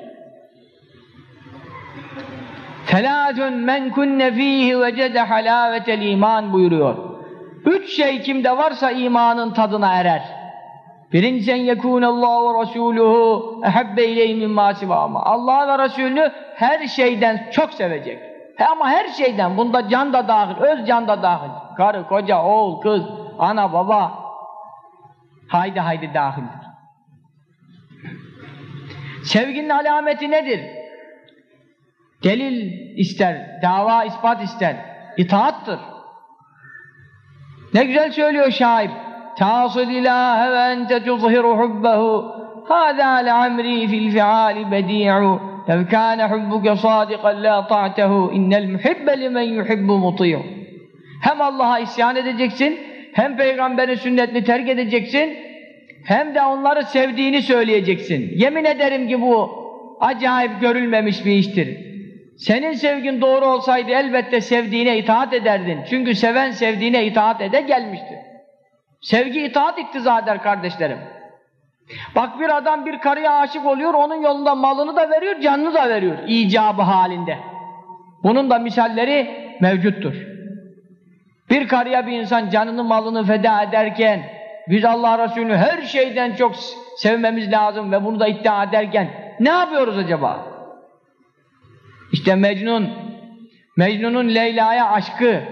Felâzun men kunne fîhî vecede halâvetel iman buyuruyor. Üç şey kimde varsa imanın tadına erer. Birincisi en yekûnallâhu ve rasûluhu ehebbe ileyhi mimmâ sivâma. Allah ve Resulünü her şeyden çok sevecek. He ama her şeyden, bunda can da dahil, öz can da dahil. Karı, koca, oğul, kız, ana, baba. Haydi haydi dahildir. Sevginin alameti nedir? Delil ister, dava ispat ister, itaattır. Ne güzel söylüyor şair. İlahe ve ente tuzhiru hubbehu Hâzâ le'amrî fil fi'âli bedî'u Lev kâne hubbuke sâdikan lâ ta'tehu innel muhibbe limen yuhibbu muti'u Hem Allah'a isyan edeceksin, hem peygamberin sünnetini terk edeceksin, hem de onları sevdiğini söyleyeceksin. Yemin ederim ki bu acayip görülmemiş bir iştir. Senin sevgin doğru olsaydı elbette sevdiğine itaat ederdin. Çünkü seven sevdiğine itaat ede gelmiştir. Sevgi itaat iktiza eder kardeşlerim. Bak bir adam bir karıya aşık oluyor, onun yolunda malını da veriyor, canını da veriyor. icabı halinde. Bunun da misalleri mevcuttur. Bir karıya bir insan canını malını feda ederken, biz Allah Resulü'nü her şeyden çok sevmemiz lazım ve bunu da iddia ederken ne yapıyoruz acaba? İşte Mecnun, Mecnun'un Leyla'ya aşkı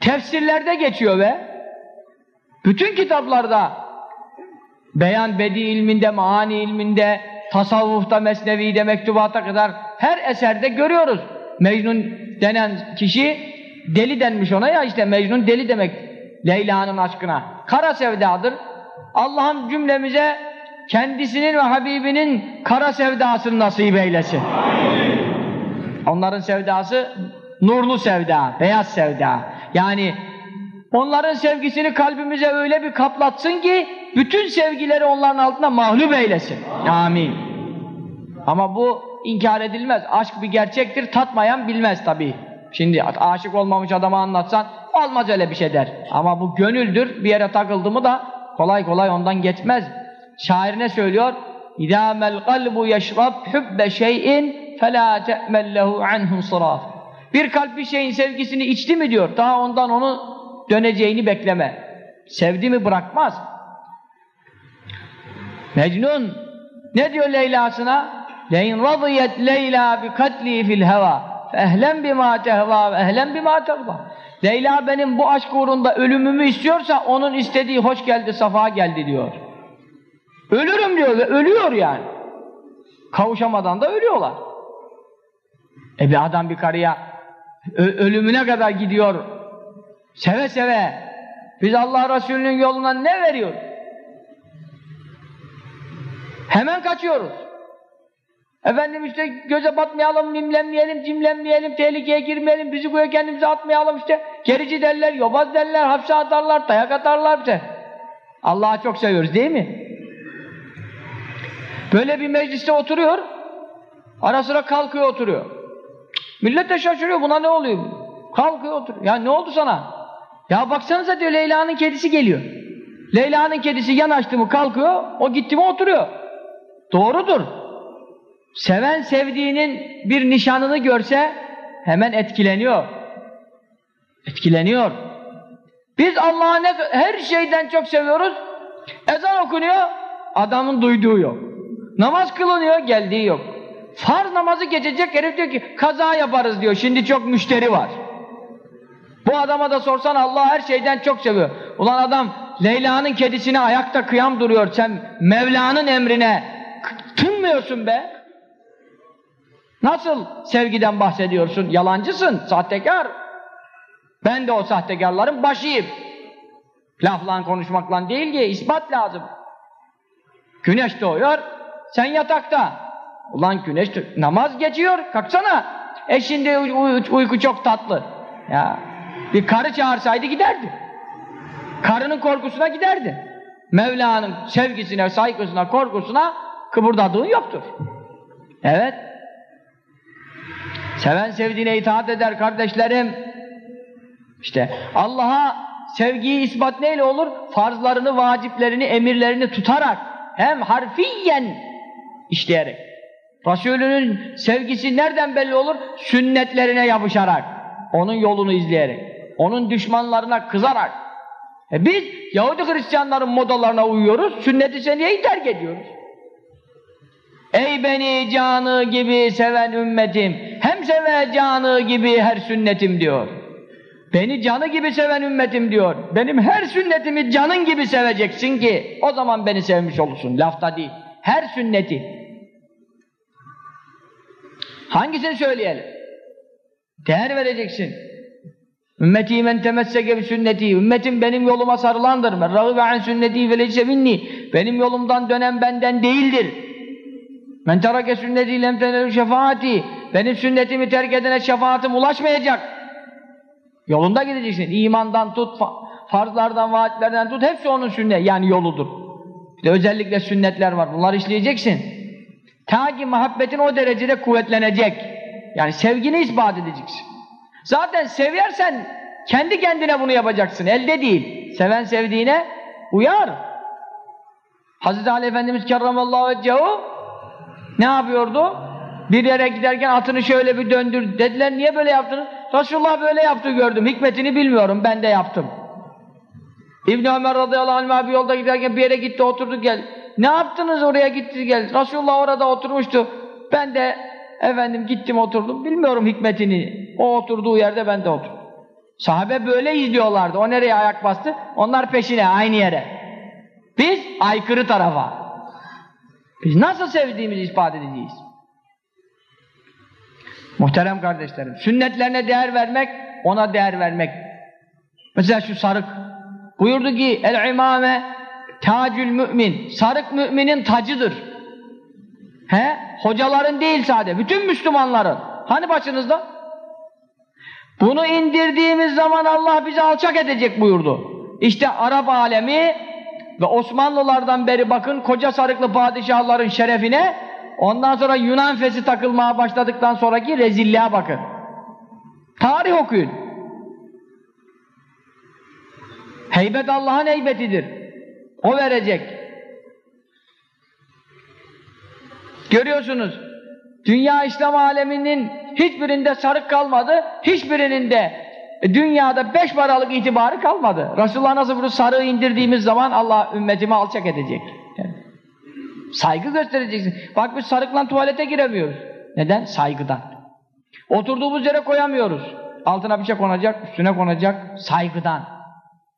tefsirlerde geçiyor ve bütün kitaplarda beyan bedi ilminde, maani ilminde, tasavvufta, mesnevide, mektubata kadar her eserde görüyoruz. Mecnun denen kişi deli denmiş ona ya işte Mecnun deli demek Leyla'nın aşkına. Kara sevdadır. Allah'ım cümlemize kendisinin ve Habibinin kara sevdasını nasip eylesin. Onların sevdası nurlu sevda, beyaz sevda. Yani onların sevgisini kalbimize öyle bir kaplatsın ki bütün sevgileri onların altında mağlup eylesin. Amin. Ama bu inkar edilmez. Aşk bir gerçektir, tatmayan bilmez tabii. Şimdi aşık olmamış adama anlatsan olmaz öyle bir şey der. Ama bu gönüldür. Bir yere takıldı mı da kolay kolay ondan geçmez. Şair ne söylüyor? اِذَا مَا الْقَلْبُ يَشْرَبْ حُبَّ شَيْءٍ فَلَا تَأْمَلْ لَهُ عَنْهُ صِرَافٍ Bir kalp bir şeyin sevgisini içti mi diyor, daha ondan onu döneceğini bekleme. Sevdi mi bırakmaz. Mecnun ne diyor Leyla'sına? Leyn radiyet Leyla bi katli fil heva ehlen bima tehva ehlen bima tehva Leyla benim bu aşk uğrunda ölümümü istiyorsa onun istediği hoş geldi safa geldi diyor. Ölürüm diyor ve ölüyor yani. Kavuşamadan da ölüyorlar. E bir adam bir karıya ölümüne kadar gidiyor Seve seve. Biz Allah Resulü'nün yoluna ne veriyor? Hemen kaçıyoruz. Efendim işte göze batmayalım, mimlenmeyelim, cimlenmeyelim, tehlikeye girmeyelim, bizi buraya kendimize atmayalım işte. Gerici derler, yobaz derler, hapse atarlar, dayak atarlar bize. Allah'ı çok seviyoruz değil mi? Böyle bir mecliste oturuyor, ara sıra kalkıyor oturuyor. Millet de şaşırıyor, buna ne oluyor? Kalkıyor oturuyor. Ya ne oldu sana? Ya baksanıza diyor Leyla'nın kedisi geliyor. Leyla'nın kedisi yanaştı mı kalkıyor, o gitti mi oturuyor. Doğrudur. Seven sevdiğinin bir nişanını görse hemen etkileniyor. Etkileniyor. Biz Allah'ı her şeyden çok seviyoruz. Ezan okunuyor, adamın duyduğu yok. Namaz kılınıyor, geldiği yok. Farz namazı geçecek herif diyor ki kaza yaparız diyor. Şimdi çok müşteri var. Bu adama da sorsan Allah her şeyden çok seviyor. Ulan adam Leyla'nın kedisine ayakta kıyam duruyor. Sen Mevla'nın emrine tınmıyorsun be. Nasıl sevgiden bahsediyorsun? Yalancısın, sahtekar. Ben de o sahtekarların başıyım. Lafla konuşmakla değil ki ispat lazım. Güneş doğuyor, sen yatakta. Ulan güneş namaz geçiyor, kalksana. E şimdi uy uyku çok tatlı. Ya bir karı çağırsaydı giderdi. Karının korkusuna giderdi. Mevla'nın sevgisine, saygısına, korkusuna kıpırdadığın yoktur. Evet. Seven sevdiğine itaat eder kardeşlerim. İşte Allah'a sevgiyi ispat neyle olur? Farzlarını, vaciplerini, emirlerini tutarak hem harfiyen işleyerek. Resulünün sevgisi nereden belli olur? Sünnetlerine yapışarak. Onun yolunu izleyerek. Onun düşmanlarına kızarak. E biz Yahudi Hristiyanların modalarına uyuyoruz, sünnet-i seniyeyi terk ediyoruz. Ey beni canı gibi seven ümmetim, hem seve canı gibi her sünnetim diyor. Beni canı gibi seven ümmetim diyor. Benim her sünnetimi canın gibi seveceksin ki o zaman beni sevmiş olursun. Lafta değil. Her sünneti. Hangisini söyleyelim? Değer vereceksin. Ümmeti men temesseke bi sünneti. Ümmetim benim yoluma sarılandır. Men râgıbe an sünneti ve leyse minni. Benim yolumdan dönen benden değildir. Men terake sünneti lem tenelu şefaati. Benim sünnetimi terk edene şefaatim ulaşmayacak. Yolunda gideceksin. İmandan tut, farzlardan, vaatlerden tut. Hepsi onun sünnet, yani yoludur. İşte özellikle sünnetler var. Bunları işleyeceksin. Ta ki muhabbetin o derecede kuvvetlenecek. Yani sevgini ispat edeceksin. Zaten seversen kendi kendine bunu yapacaksın. Elde değil. Seven sevdiğine uyar. Hazreti Ali Efendimiz kerramallahu veccehu ne yapıyordu? Bir yere giderken atını şöyle bir döndür. Dediler niye böyle yaptınız? Resulullah böyle yaptı gördüm. Hikmetini bilmiyorum. Ben de yaptım. İbn Ömer radıyallahu anh bir yolda giderken bir yere gitti oturdu gel. Ne yaptınız oraya gitti gel. Resulullah orada oturmuştu. Ben de efendim gittim oturdum. Bilmiyorum hikmetini. O oturduğu yerde ben de oturdum. Sahabe böyle izliyorlardı. O nereye ayak bastı? Onlar peşine aynı yere. Biz aykırı tarafa. Biz nasıl sevdiğimizi ispat edeceğiz? Muhterem kardeşlerim, sünnetlerine değer vermek, ona değer vermek. Mesela şu sarık. Buyurdu ki, el-imame tacül mümin. Sarık müminin tacıdır. He? Hocaların değil sadece, bütün Müslümanların. Hani başınızda? Bunu indirdiğimiz zaman Allah bizi alçak edecek buyurdu. İşte Arap alemi ve Osmanlılardan beri bakın koca sarıklı padişahların şerefine ondan sonra Yunan fesi takılmaya başladıktan sonraki rezilliğe bakın. Tarih okuyun. Heybet Allah'ın heybetidir. O verecek. Görüyorsunuz. Dünya İslam aleminin hiçbirinde sarık kalmadı. Hiçbirinin de dünyada beş paralık itibarı kalmadı. Resulullah nasıl bunu sarığı indirdiğimiz zaman Allah ümmetimi alçak edecek. Yani saygı göstereceksin. Bak biz sarıkla tuvalete giremiyoruz. Neden? Saygıdan. Oturduğumuz yere koyamıyoruz. Altına bir şey konacak, üstüne konacak. Saygıdan.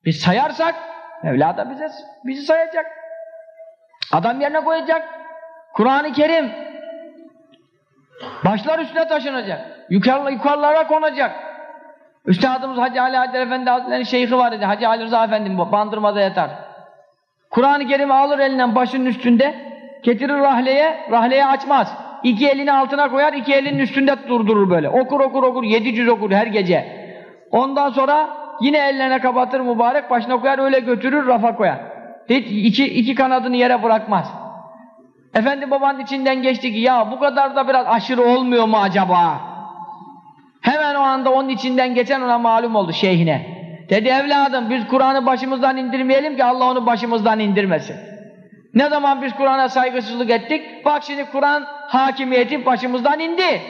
Biz sayarsak Mevla da bize, bizi sayacak. Adam yerine koyacak. Kur'an-ı Kerim başlar üstüne taşınacak. Yukarı, yukarılara konacak. Üstadımız Hacı Ali Haydar Efendi Hazretleri'nin şeyhi var idi. Hacı Ali Rıza Efendi bandırmada yatar. Kur'an-ı Kerim'i alır elinden başının üstünde getirir rahleye, rahleye açmaz. İki elini altına koyar, iki elinin üstünde durdurur böyle. Okur okur okur, yedi cüz okur her gece. Ondan sonra yine ellerine kapatır mübarek, başına koyar öyle götürür rafa koyar. Hiç iki, iki kanadını yere bırakmaz. Efendi babanın içinden geçti ki ya bu kadar da biraz aşırı olmuyor mu acaba? Hemen o anda onun içinden geçen ona malum oldu şeyhine. Dedi evladım biz Kur'an'ı başımızdan indirmeyelim ki Allah onu başımızdan indirmesin. Ne zaman biz Kur'an'a saygısızlık ettik? Bak şimdi Kur'an hakimiyeti başımızdan indi.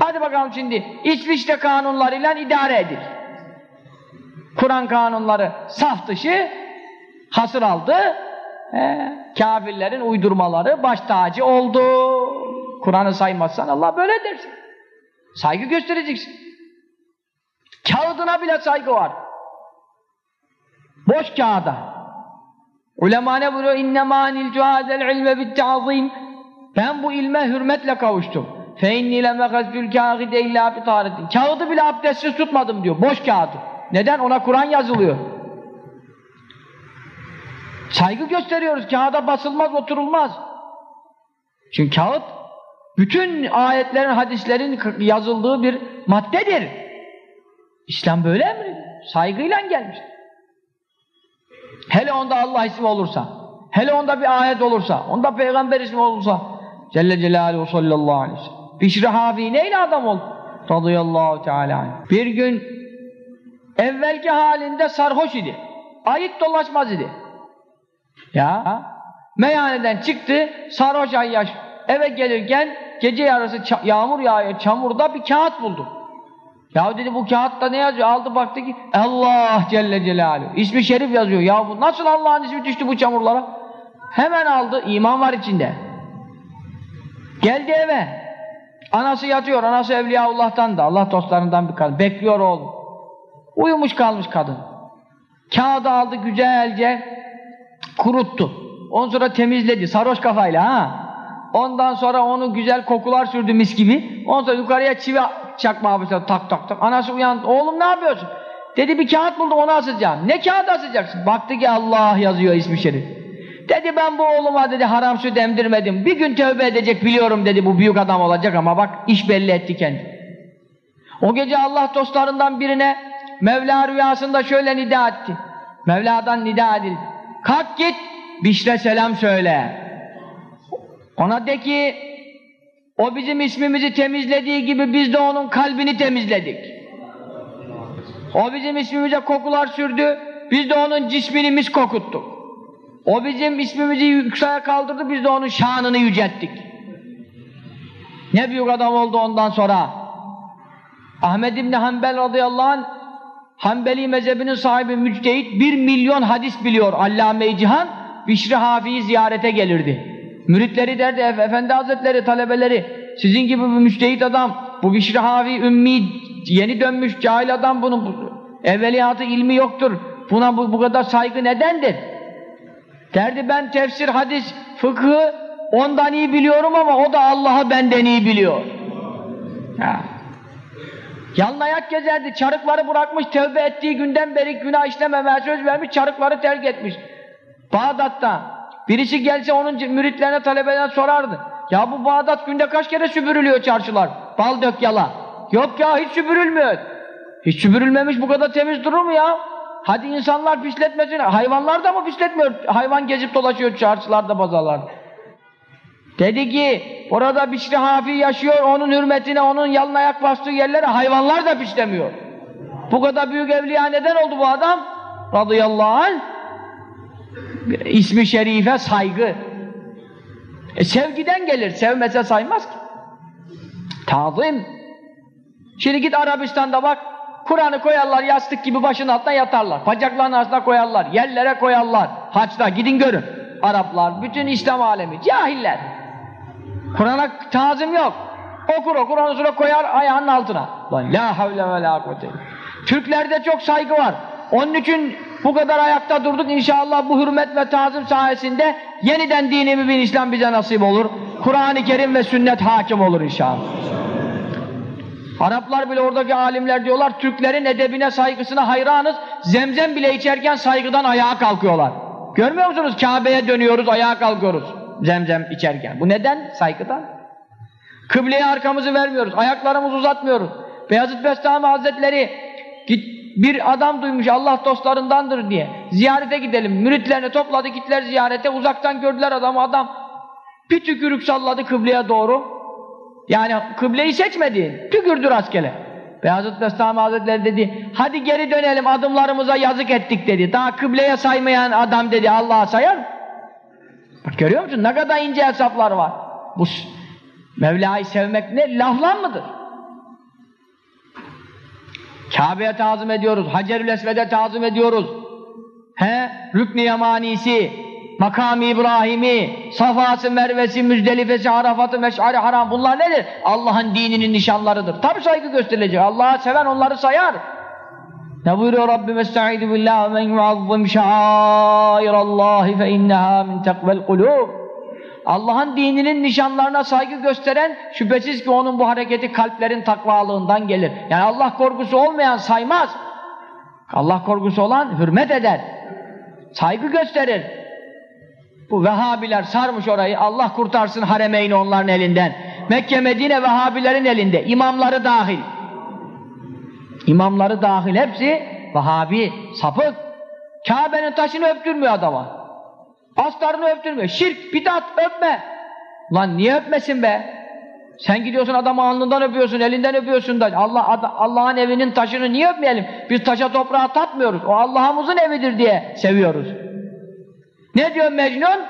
Hadi bakalım şimdi İsviçre kanunlarıyla idare edil. Kur'an kanunları saf dışı hasır aldı. He, kafirlerin uydurmaları baş tacı oldu. Kur'an'ı saymazsan Allah böyle dersin. Saygı göstereceksin. Kağıdına bile saygı var. Boş kağıda. Ulema ne buyuruyor? اِنَّمَا نِلْتُ هَذَا الْعِلْمَ بِالتَّعْظِيمِ Ben bu ilme hürmetle kavuştum. فَاِنِّي لَمَغَزْدُ الْكَاغِدَ اِلَّا بِطَارَةٍ Kağıdı bile abdestsiz tutmadım diyor. Boş kağıdı. Neden? Ona Kur'an yazılıyor. Saygı gösteriyoruz. Kağıda basılmaz, oturulmaz. Çünkü kağıt bütün ayetlerin, hadislerin yazıldığı bir maddedir. İslam böyle mi? Saygıyla gelmiş. Hele onda Allah ismi olursa, hele onda bir ayet olursa, onda peygamber ismi olursa, Celle Celaluhu sallallahu aleyhi ve sellem. Bişri neyle adam oldu? Radıyallahu teala. Bir gün evvelki halinde sarhoş idi. Ayık dolaşmaz idi. Ya meyhaneden çıktı, sarhoş ayyaş eve gelirken gece yarısı yağmur yağıyor, çamurda bir kağıt buldu. Ya dedi bu kağıtta ne yazıyor? Aldı baktı ki Allah Celle Celaluhu. İsmi şerif yazıyor. Ya bu nasıl Allah'ın ismi düştü bu çamurlara? Hemen aldı. iman var içinde. Geldi eve. Anası yatıyor. Anası Evliyaullah'tan da. Allah dostlarından bir kadın. Bekliyor oğlum. Uyumuş kalmış kadın. Kağıdı aldı güzelce kuruttu. Ondan sonra temizledi. Sarhoş kafayla ha. Ondan sonra onu güzel kokular sürdü mis gibi. Ondan sonra yukarıya çivi çakmaya başladı tak tak tak. Anası uyandı. Oğlum ne yapıyorsun? Dedi bir kağıt buldum onu asacağım. Ne kağıt asacaksın? Baktı ki Allah yazıyor ismi şerif. Dedi ben bu oğluma dedi haram süt emdirmedim. Bir gün tövbe edecek biliyorum dedi bu büyük adam olacak ama bak iş belli etti kendi. O gece Allah dostlarından birine Mevla rüyasında şöyle nida etti. Mevla'dan nida edildi. Kalk git Bişre selam söyle. Ona de ki o bizim ismimizi temizlediği gibi biz de onun kalbini temizledik. O bizim ismimize kokular sürdü, biz de onun cismini mis kokuttuk. O bizim ismimizi yükseğe kaldırdı, biz de onun şanını yücelttik. Ne büyük adam oldu ondan sonra. Ahmed İbni Hanbel radıyallahu anh, Hanbeli mezhebinin sahibi müctehit, bir milyon hadis biliyor Allame-i Cihan, Bişri Hafi'yi ziyarete gelirdi. Müritleri derdi, Efe, Efendi Hazretleri, talebeleri, sizin gibi bir müçtehit adam, bu Bişri Havi, ümmi, yeni dönmüş cahil adam bunun, evveliyatı ilmi yoktur, buna bu, bu kadar saygı nedendir? Derdi ben tefsir, hadis, fıkhı ondan iyi biliyorum ama o da Allah'ı benden iyi biliyor. Ya. Yalın ayak gezerdi, çarıkları bırakmış, tevbe ettiği günden beri günah işlememeye söz vermiş, çarıkları terk etmiş. Bağdat'ta birisi gelse onun müritlerine, talebelerine sorardı. Ya bu Bağdat günde kaç kere süpürülüyor çarşılar? Bal dök yala. Yok ya hiç süpürülmüyor. Hiç süpürülmemiş bu kadar temiz durur mu ya? Hadi insanlar pisletmesin. Hayvanlar da mı pisletmiyor? Hayvan gezip dolaşıyor çarşılarda, pazarlarda. Dedi ki orada Bişri Hafi yaşıyor, onun hürmetine, onun yalın ayak bastığı yerlere hayvanlar da pislemiyor. Bu kadar büyük evliya neden oldu bu adam? Radıyallahu anh. İsmi şerife saygı. E sevgiden gelir, sevmese saymaz ki. Tazim. Şimdi git Arabistan'da bak, Kur'an'ı koyarlar yastık gibi başın altına yatarlar. Bacaklarının arasına koyarlar, yerlere koyarlar. Haçta gidin görün. Araplar, bütün İslam alemi, cahiller. Kur'an'a tazim yok. Okur okur ondan sonra koyar ayağının altına. Lan la havle ve la kuvvete. Türklerde çok saygı var. Onun için bu kadar ayakta durduk. İnşallah bu hürmet ve tazim sayesinde yeniden dini mübin İslam bize nasip olur. Kur'an-ı Kerim ve sünnet hakim olur inşallah. Araplar bile oradaki alimler diyorlar Türklerin edebine saygısına hayranız. Zemzem bile içerken saygıdan ayağa kalkıyorlar. Görmüyor musunuz? Kabe'ye dönüyoruz, ayağa kalkıyoruz. Zemzem içerken. Bu neden? Saygıdan. Kıbleye arkamızı vermiyoruz. Ayaklarımızı uzatmıyoruz. Beyazıt Bestami Hazretleri bir adam duymuş Allah dostlarındandır diye. Ziyarete gidelim. Müritlerini topladı gittiler ziyarete. Uzaktan gördüler adamı. Adam bir tükürük salladı kıbleye doğru. Yani kıbleyi seçmedi. Tükürdü rastgele. Beyazıt Bestami Hazretleri dedi, hadi geri dönelim adımlarımıza yazık ettik dedi. Daha kıbleye saymayan adam dedi, Allah'a sayar mı? Görüyor musun? Ne kadar ince hesaplar var. Bu Mevla'yı sevmek ne? Laflan mıdır? Kabe'ye tazım ediyoruz, Hacerül Esved'e tazım ediyoruz. He? Rükn-i Yamanisi, Makam-ı İbrahim'i, Safası, Mervesi, Müzdelifesi, Arafat'ı, Meş'ari Haram bunlar nedir? Allah'ın dininin nişanlarıdır. Tabi saygı gösterilecek. Allah'a seven onları sayar. Ne buyuruyor Rabbim Estaizu billah men yuazzim şairallahi fe inneha min tekvel kulub. Allah'ın dininin nişanlarına saygı gösteren şüphesiz ki onun bu hareketi kalplerin takvalığından gelir. Yani Allah korkusu olmayan saymaz. Allah korkusu olan hürmet eder. Saygı gösterir. Bu Vehhabiler sarmış orayı. Allah kurtarsın haremeyni onların elinden. Mekke Medine Vehhabilerin elinde. İmamları dahil. İmamları dahil hepsi Vehhabi, sapık. Kabe'nin taşını öptürmüyor adama. Aslarını öptürmüyor. Şirk, bidat, öpme. Lan niye öpmesin be? Sen gidiyorsun adamı alnından öpüyorsun, elinden öpüyorsun da Allah Allah'ın evinin taşını niye öpmeyelim? Biz taşa toprağa tatmıyoruz. O Allah'ımızın evidir diye seviyoruz. Ne diyor Mecnun?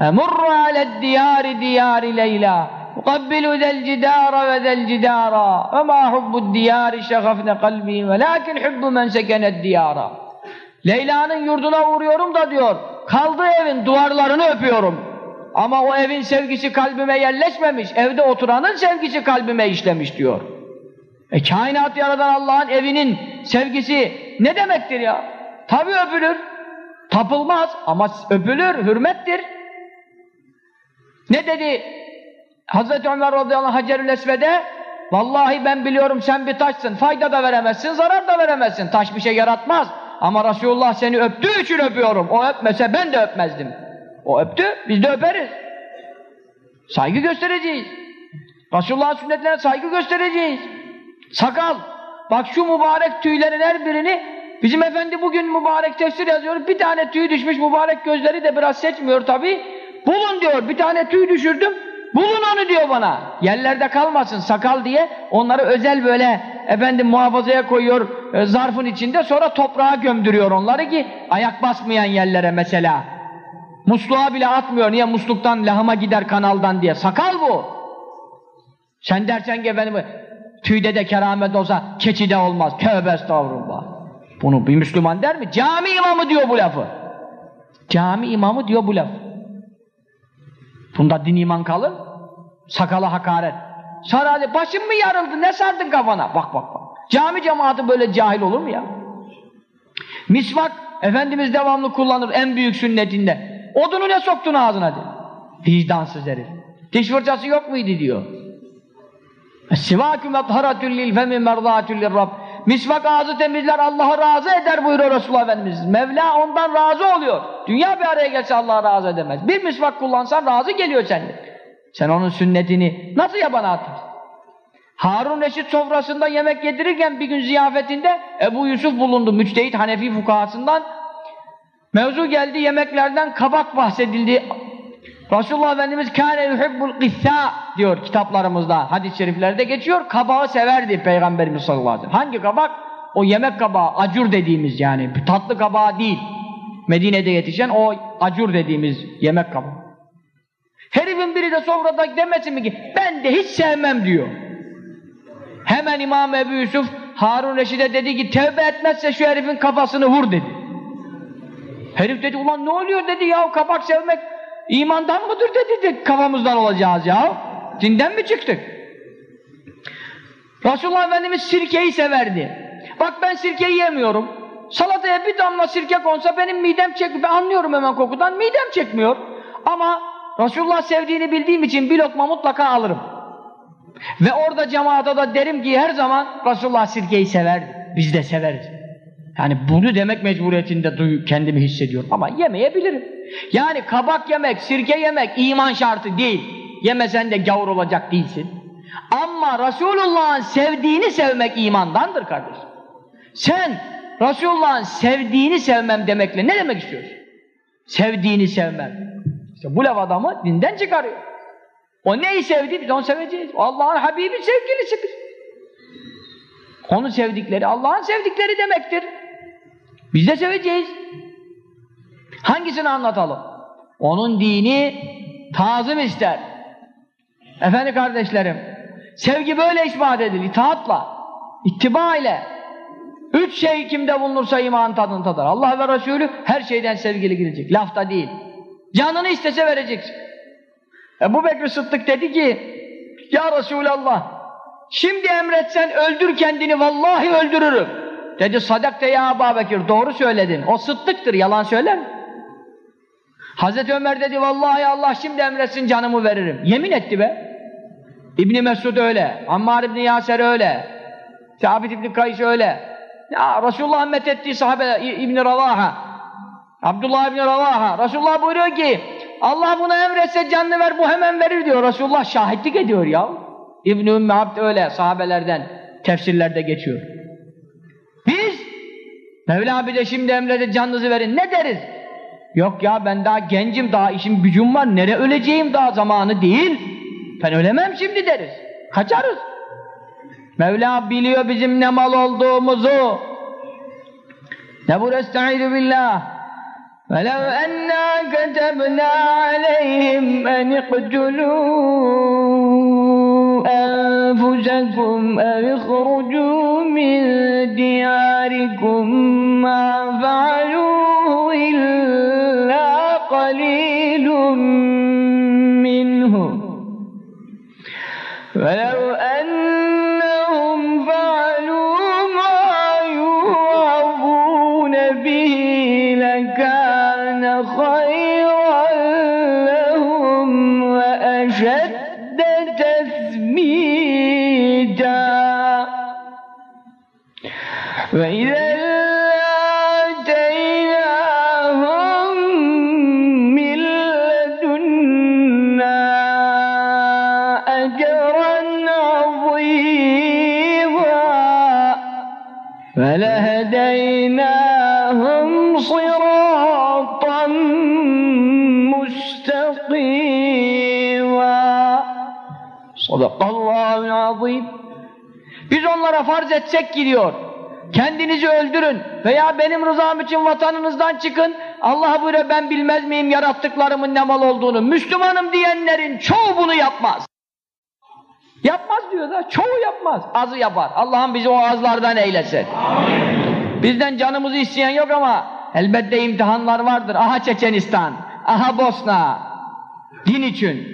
Murru aled diyari diyari leyla Ve zel cidara. Ve ma hubbu diyari şegafne kalbi. Ve lakin hubbu men sekened diyara Leyla'nın yurduna uğruyorum da diyor kaldığı evin duvarlarını öpüyorum. Ama o evin sevgisi kalbime yerleşmemiş evde oturanın sevgisi kalbime işlemiş diyor. E kainat yaradan Allah'ın evinin sevgisi ne demektir ya? Tabi öpülür Tapılmaz ama öpülür, hürmettir. Ne dedi Hazreti Ömer radıyallahu anh Hacerül Esved'e? Vallahi ben biliyorum sen bir taşsın, fayda da veremezsin, zarar da veremezsin. Taş bir şey yaratmaz. Ama Resulullah seni öptüğü için öpüyorum. O öpmese ben de öpmezdim. O öptü, biz de öperiz. Saygı göstereceğiz. Resulullah'ın sünnetlerine saygı göstereceğiz. Sakal. Bak şu mübarek tüylerin her birini Bizim efendi bugün mübarek tefsir yazıyor. Bir tane tüy düşmüş mübarek gözleri de biraz seçmiyor tabi. Bulun diyor. Bir tane tüy düşürdüm. Bulun onu diyor bana. Yerlerde kalmasın sakal diye. Onları özel böyle efendim muhafazaya koyuyor e, zarfın içinde. Sonra toprağa gömdürüyor onları ki ayak basmayan yerlere mesela. Musluğa bile atmıyor. Niye? Musluktan lahıma gider kanaldan diye. Sakal bu. Sen dersen ki efendim tüyde de keramet olsa keçide olmaz. Tövbe estağfurullah. Bunu bir Müslüman der mi? Cami imamı diyor bu lafı. Cami imamı diyor bu laf. Bunda din iman kalır. Sakala hakaret. Sarı başın mı yarıldı? Ne sardın kafana? Bak bak bak. Cami cemaati böyle cahil olur mu ya? Misvak Efendimiz devamlı kullanır en büyük sünnetinde. Odunu ne soktun ağzına dedi. Vicdansız herif. Diş fırçası yok muydu diyor. Sivâkü metharatül lil femi merdâtül lirrab. Misvak ağzı temizler, Allah'ı razı eder buyuruyor Resulullah Efendimiz. Mevla ondan razı oluyor. Dünya bir araya gelse Allah'ı razı edemez. Bir misvak kullansan razı geliyor senden. Sen onun sünnetini nasıl yabana atarsın? Harun Reşit sofrasında yemek yedirirken bir gün ziyafetinde Ebu Yusuf bulundu. Müçtehit Hanefi fukahasından. Mevzu geldi yemeklerden kabak bahsedildi. Resulullah Efendimiz kâne yuhibbul qissa diyor kitaplarımızda, hadis-i şeriflerde geçiyor. Kabağı severdi Peygamberimiz sallallahu aleyhi ve sellem. Hangi kabak? O yemek kabağı, acur dediğimiz yani. Tatlı kabağı değil. Medine'de yetişen o acur dediğimiz yemek kabağı. Herifin biri de sofrada demesin mi ki ben de hiç sevmem diyor. Hemen İmam Ebu Yusuf Harun Reşid'e dedi ki tevbe etmezse şu herifin kafasını vur dedi. Herif dedi ulan ne oluyor dedi ya kabak sevmek imandan mıdır dedi de kafamızdan olacağız ya. Dinden mi çıktık? Resulullah Efendimiz sirkeyi severdi. Bak ben sirkeyi yemiyorum. Salataya bir damla sirke konsa benim midem çekmiyor. Ben anlıyorum hemen kokudan. Midem çekmiyor. Ama Resulullah sevdiğini bildiğim için bir lokma mutlaka alırım. Ve orada cemaata da derim ki her zaman Resulullah sirkeyi severdi. Biz de severiz. Yani bunu demek mecburiyetinde duy, kendimi hissediyorum. Ama yemeyebilirim. Yani kabak yemek, sirke yemek iman şartı değil. Yemesen de gavur olacak değilsin. Ama Resulullah'ın sevdiğini sevmek imandandır kardeşim. Sen Resulullah'ın sevdiğini sevmem demekle ne demek istiyorsun? Sevdiğini sevmem. İşte bu laf adamı dinden çıkarıyor. O neyi sevdi? Biz onu seveceğiz. Allah'ın Habibi sevgilisidir. Onu sevdikleri Allah'ın sevdikleri demektir. Biz de seveceğiz. Hangisini anlatalım? Onun dini tazım ister. Efendi kardeşlerim, sevgi böyle ispat edilir, itaatla, ittiba ile. Üç şey kimde bulunursa iman tadını tadar. Allah ve Resulü her şeyden sevgili girecek, lafta değil. Canını istese vereceksin. Ebu Bekir Sıddık dedi ki, Ya Resulallah, şimdi emretsen öldür kendini, vallahi öldürürüm. Dedi, sadakte ya Bekir, doğru söyledin. O Sıddık'tır, yalan söyler mi? Hazreti Ömer dedi, vallahi Allah şimdi emretsin canımı veririm. Yemin etti be. İbni Mesud öyle, Ammar İbni Yaser öyle, Sabit İbni Kays öyle. Ya Resulullah'ın methettiği sahabe İbni Ravaha, Abdullah İbni Ravaha, Resulullah buyuruyor ki, Allah buna emretse canını ver, bu hemen verir diyor. Resulullah şahitlik ediyor ya. İbn-i Ümmü Abd öyle sahabelerden, tefsirlerde geçiyor. Biz, Mevla bir de şimdi emrede canınızı verin, ne deriz? Yok ya ben daha gencim, daha işim gücüm var, nere öleceğim daha zamanı değil. Ben ölemem şimdi deriz. Kaçarız. Mevla biliyor bizim ne mal olduğumuzu. Ne bu estaizu billah. وَلَوْ أَنَّا كَتَبْنَا عَلَيْهِمْ أَنِ اقْتُلُوا أَنفُسَكُمْ أَوْ اخْرُجُوا مِنْ دِيَارِكُمْ مَا فَعَلُوهُ إِلَّا قَلِيلٌ مِّنْهُمْ. وَلَوْ أَنَّهُمْ وَإِذًا لَآتَيْنَاهُمْ مِن لَّدُنَّا أَجْرًا عَظِيمًا وَلَهَدَيْنَاهُمْ صِرَاطًا مُسْتَقِيمًا Sadakallahu azim. Biz onlara farz etsek gidiyor. Kendinizi öldürün veya benim rızam için vatanınızdan çıkın. Allah buyuruyor ben bilmez miyim yarattıklarımın ne mal olduğunu. Müslümanım diyenlerin çoğu bunu yapmaz. Yapmaz diyor da çoğu yapmaz. Azı yapar. Allah'ım bizi o azlardan eylesin. Bizden canımızı isteyen yok ama elbette imtihanlar vardır. Aha Çeçenistan, aha Bosna. Din için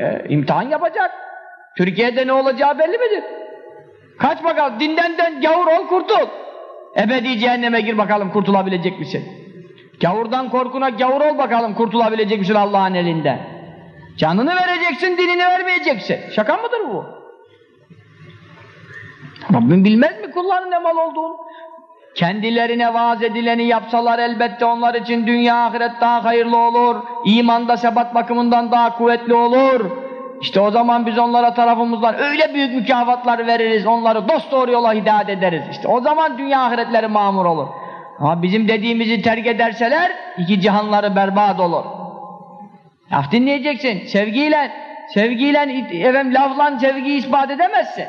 e, imtihan yapacak. Türkiye'de ne olacağı belli midir? Kaç bakalım dinden den gavur ol kurtul. Ebedi cehenneme gir bakalım kurtulabilecek misin? Gavurdan korkuna gavur ol bakalım kurtulabilecek misin Allah'ın elinden. Canını vereceksin, dilini vermeyeceksin. Şaka mıdır bu? Rabbim bilmez mi kulların ne mal olduğunu? Kendilerine vaaz edileni yapsalar elbette onlar için dünya ahiret daha hayırlı olur. İmanda sebat bakımından daha kuvvetli olur. İşte o zaman biz onlara tarafımızdan öyle büyük mükafatlar veririz. Onları dost doğru yola hidayet ederiz. İşte o zaman dünya ahiretleri mamur olur. Ama bizim dediğimizi terk ederseler iki cihanları berbat olur. Laf dinleyeceksin. Sevgiyle, sevgiyle, efendim lafla sevgiyi ispat edemezsin.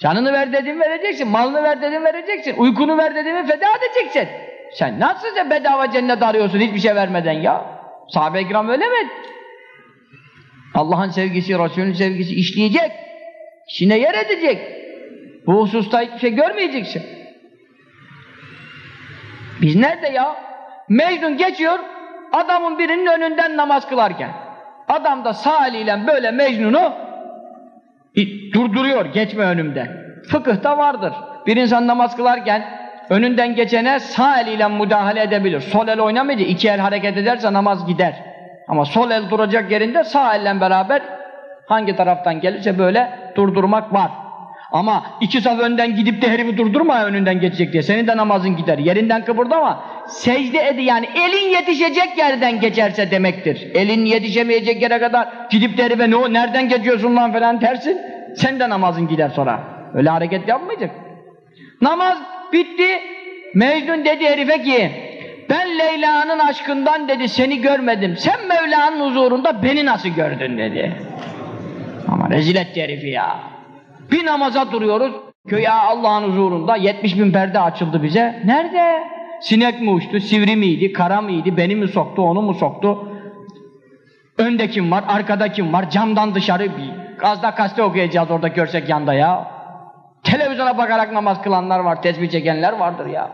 Canını ver dedim vereceksin, malını ver dedim vereceksin, uykunu ver dedim feda edeceksin. Sen nasılca bedava cennet arıyorsun hiçbir şey vermeden ya? Sahabe-i öyle mi? Allah'ın sevgisi, Resul'ün sevgisi işleyecek. İçine yer edecek. Bu hususta hiçbir şey görmeyeceksin. Biz nerede ya? Mecnun geçiyor, adamın birinin önünden namaz kılarken. Adam da sağ eliyle böyle Mecnun'u durduruyor geçme önümden. Fıkıhta vardır. Bir insan namaz kılarken önünden geçene sağ eliyle müdahale edebilir. Sol el oynamayınca iki el hareket ederse namaz gider. Ama sol el duracak yerinde sağ elle beraber hangi taraftan gelirse böyle durdurmak var. Ama iki saf önden gidip de herifi durdurma önünden geçecek diye. Senin de namazın gider. Yerinden kıpırdama. Secde edi yani elin yetişecek yerden geçerse demektir. Elin yetişemeyecek yere kadar gidip de herife ne o nereden geçiyorsun lan falan dersin. Sen de namazın gider sonra. Öyle hareket yapmayacak. Namaz bitti. Mecnun dedi herife ki ben Leyla'nın aşkından dedi seni görmedim. Sen Mevla'nın huzurunda beni nasıl gördün dedi. Ama rezil etti herifi ya. Bir namaza duruyoruz. Köye Allah'ın huzurunda 70 bin perde açıldı bize. Nerede? Sinek mi uçtu, sivri miydi, kara mıydı, beni mi soktu, onu mu soktu? Önde kim var, arkada kim var, camdan dışarı bir gazda kaste okuyacağız orada görsek yanda ya. Televizyona bakarak namaz kılanlar var, tesbih çekenler vardır ya.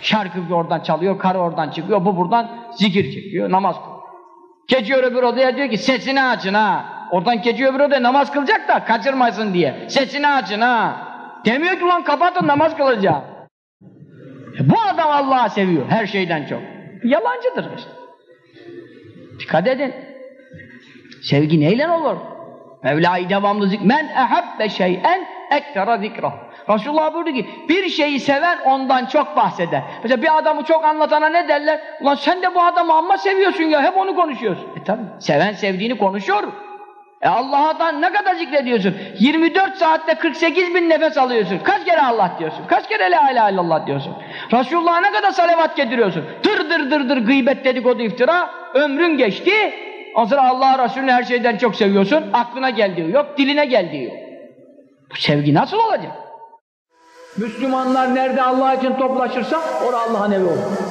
Şarkı oradan çalıyor, karı oradan çıkıyor, bu buradan zikir çekiyor, namaz kılıyor. Geçiyor öbür odaya diyor ki sesini açın ha. Oradan geçiyor öbür odaya namaz kılacak da kaçırmasın diye. Sesini açın ha. Demiyor ki lan kapatın namaz kılacağım. E bu adam Allah'ı seviyor her şeyden çok. Yalancıdır işte. Dikkat edin. Sevgi neyle olur? Mevla'yı devamlı zik. Men ehabbe şeyen ektera zikrah. Resulullah buyurdu ki bir şeyi seven ondan çok bahseder. Mesela bir adamı çok anlatana ne derler? Ulan sen de bu adamı amma seviyorsun ya hep onu konuşuyorsun. E tabi seven sevdiğini konuşuyor. E Allah'tan ne kadar zikrediyorsun? 24 saatte 48 bin nefes alıyorsun. Kaç kere Allah diyorsun? Kaç kere la ilahe illallah diyorsun? Resulullah'a ne kadar salavat getiriyorsun? Dır dır dır dır gıybet dedikodu iftira. Ömrün geçti. Ondan sonra Allah Resulü'nü her şeyden çok seviyorsun. Aklına geldiği yok, diline geldiği yok. Bu sevgi nasıl olacak? Müslümanlar nerede Allah için toplaşırsa orada Allah'ın evi olur.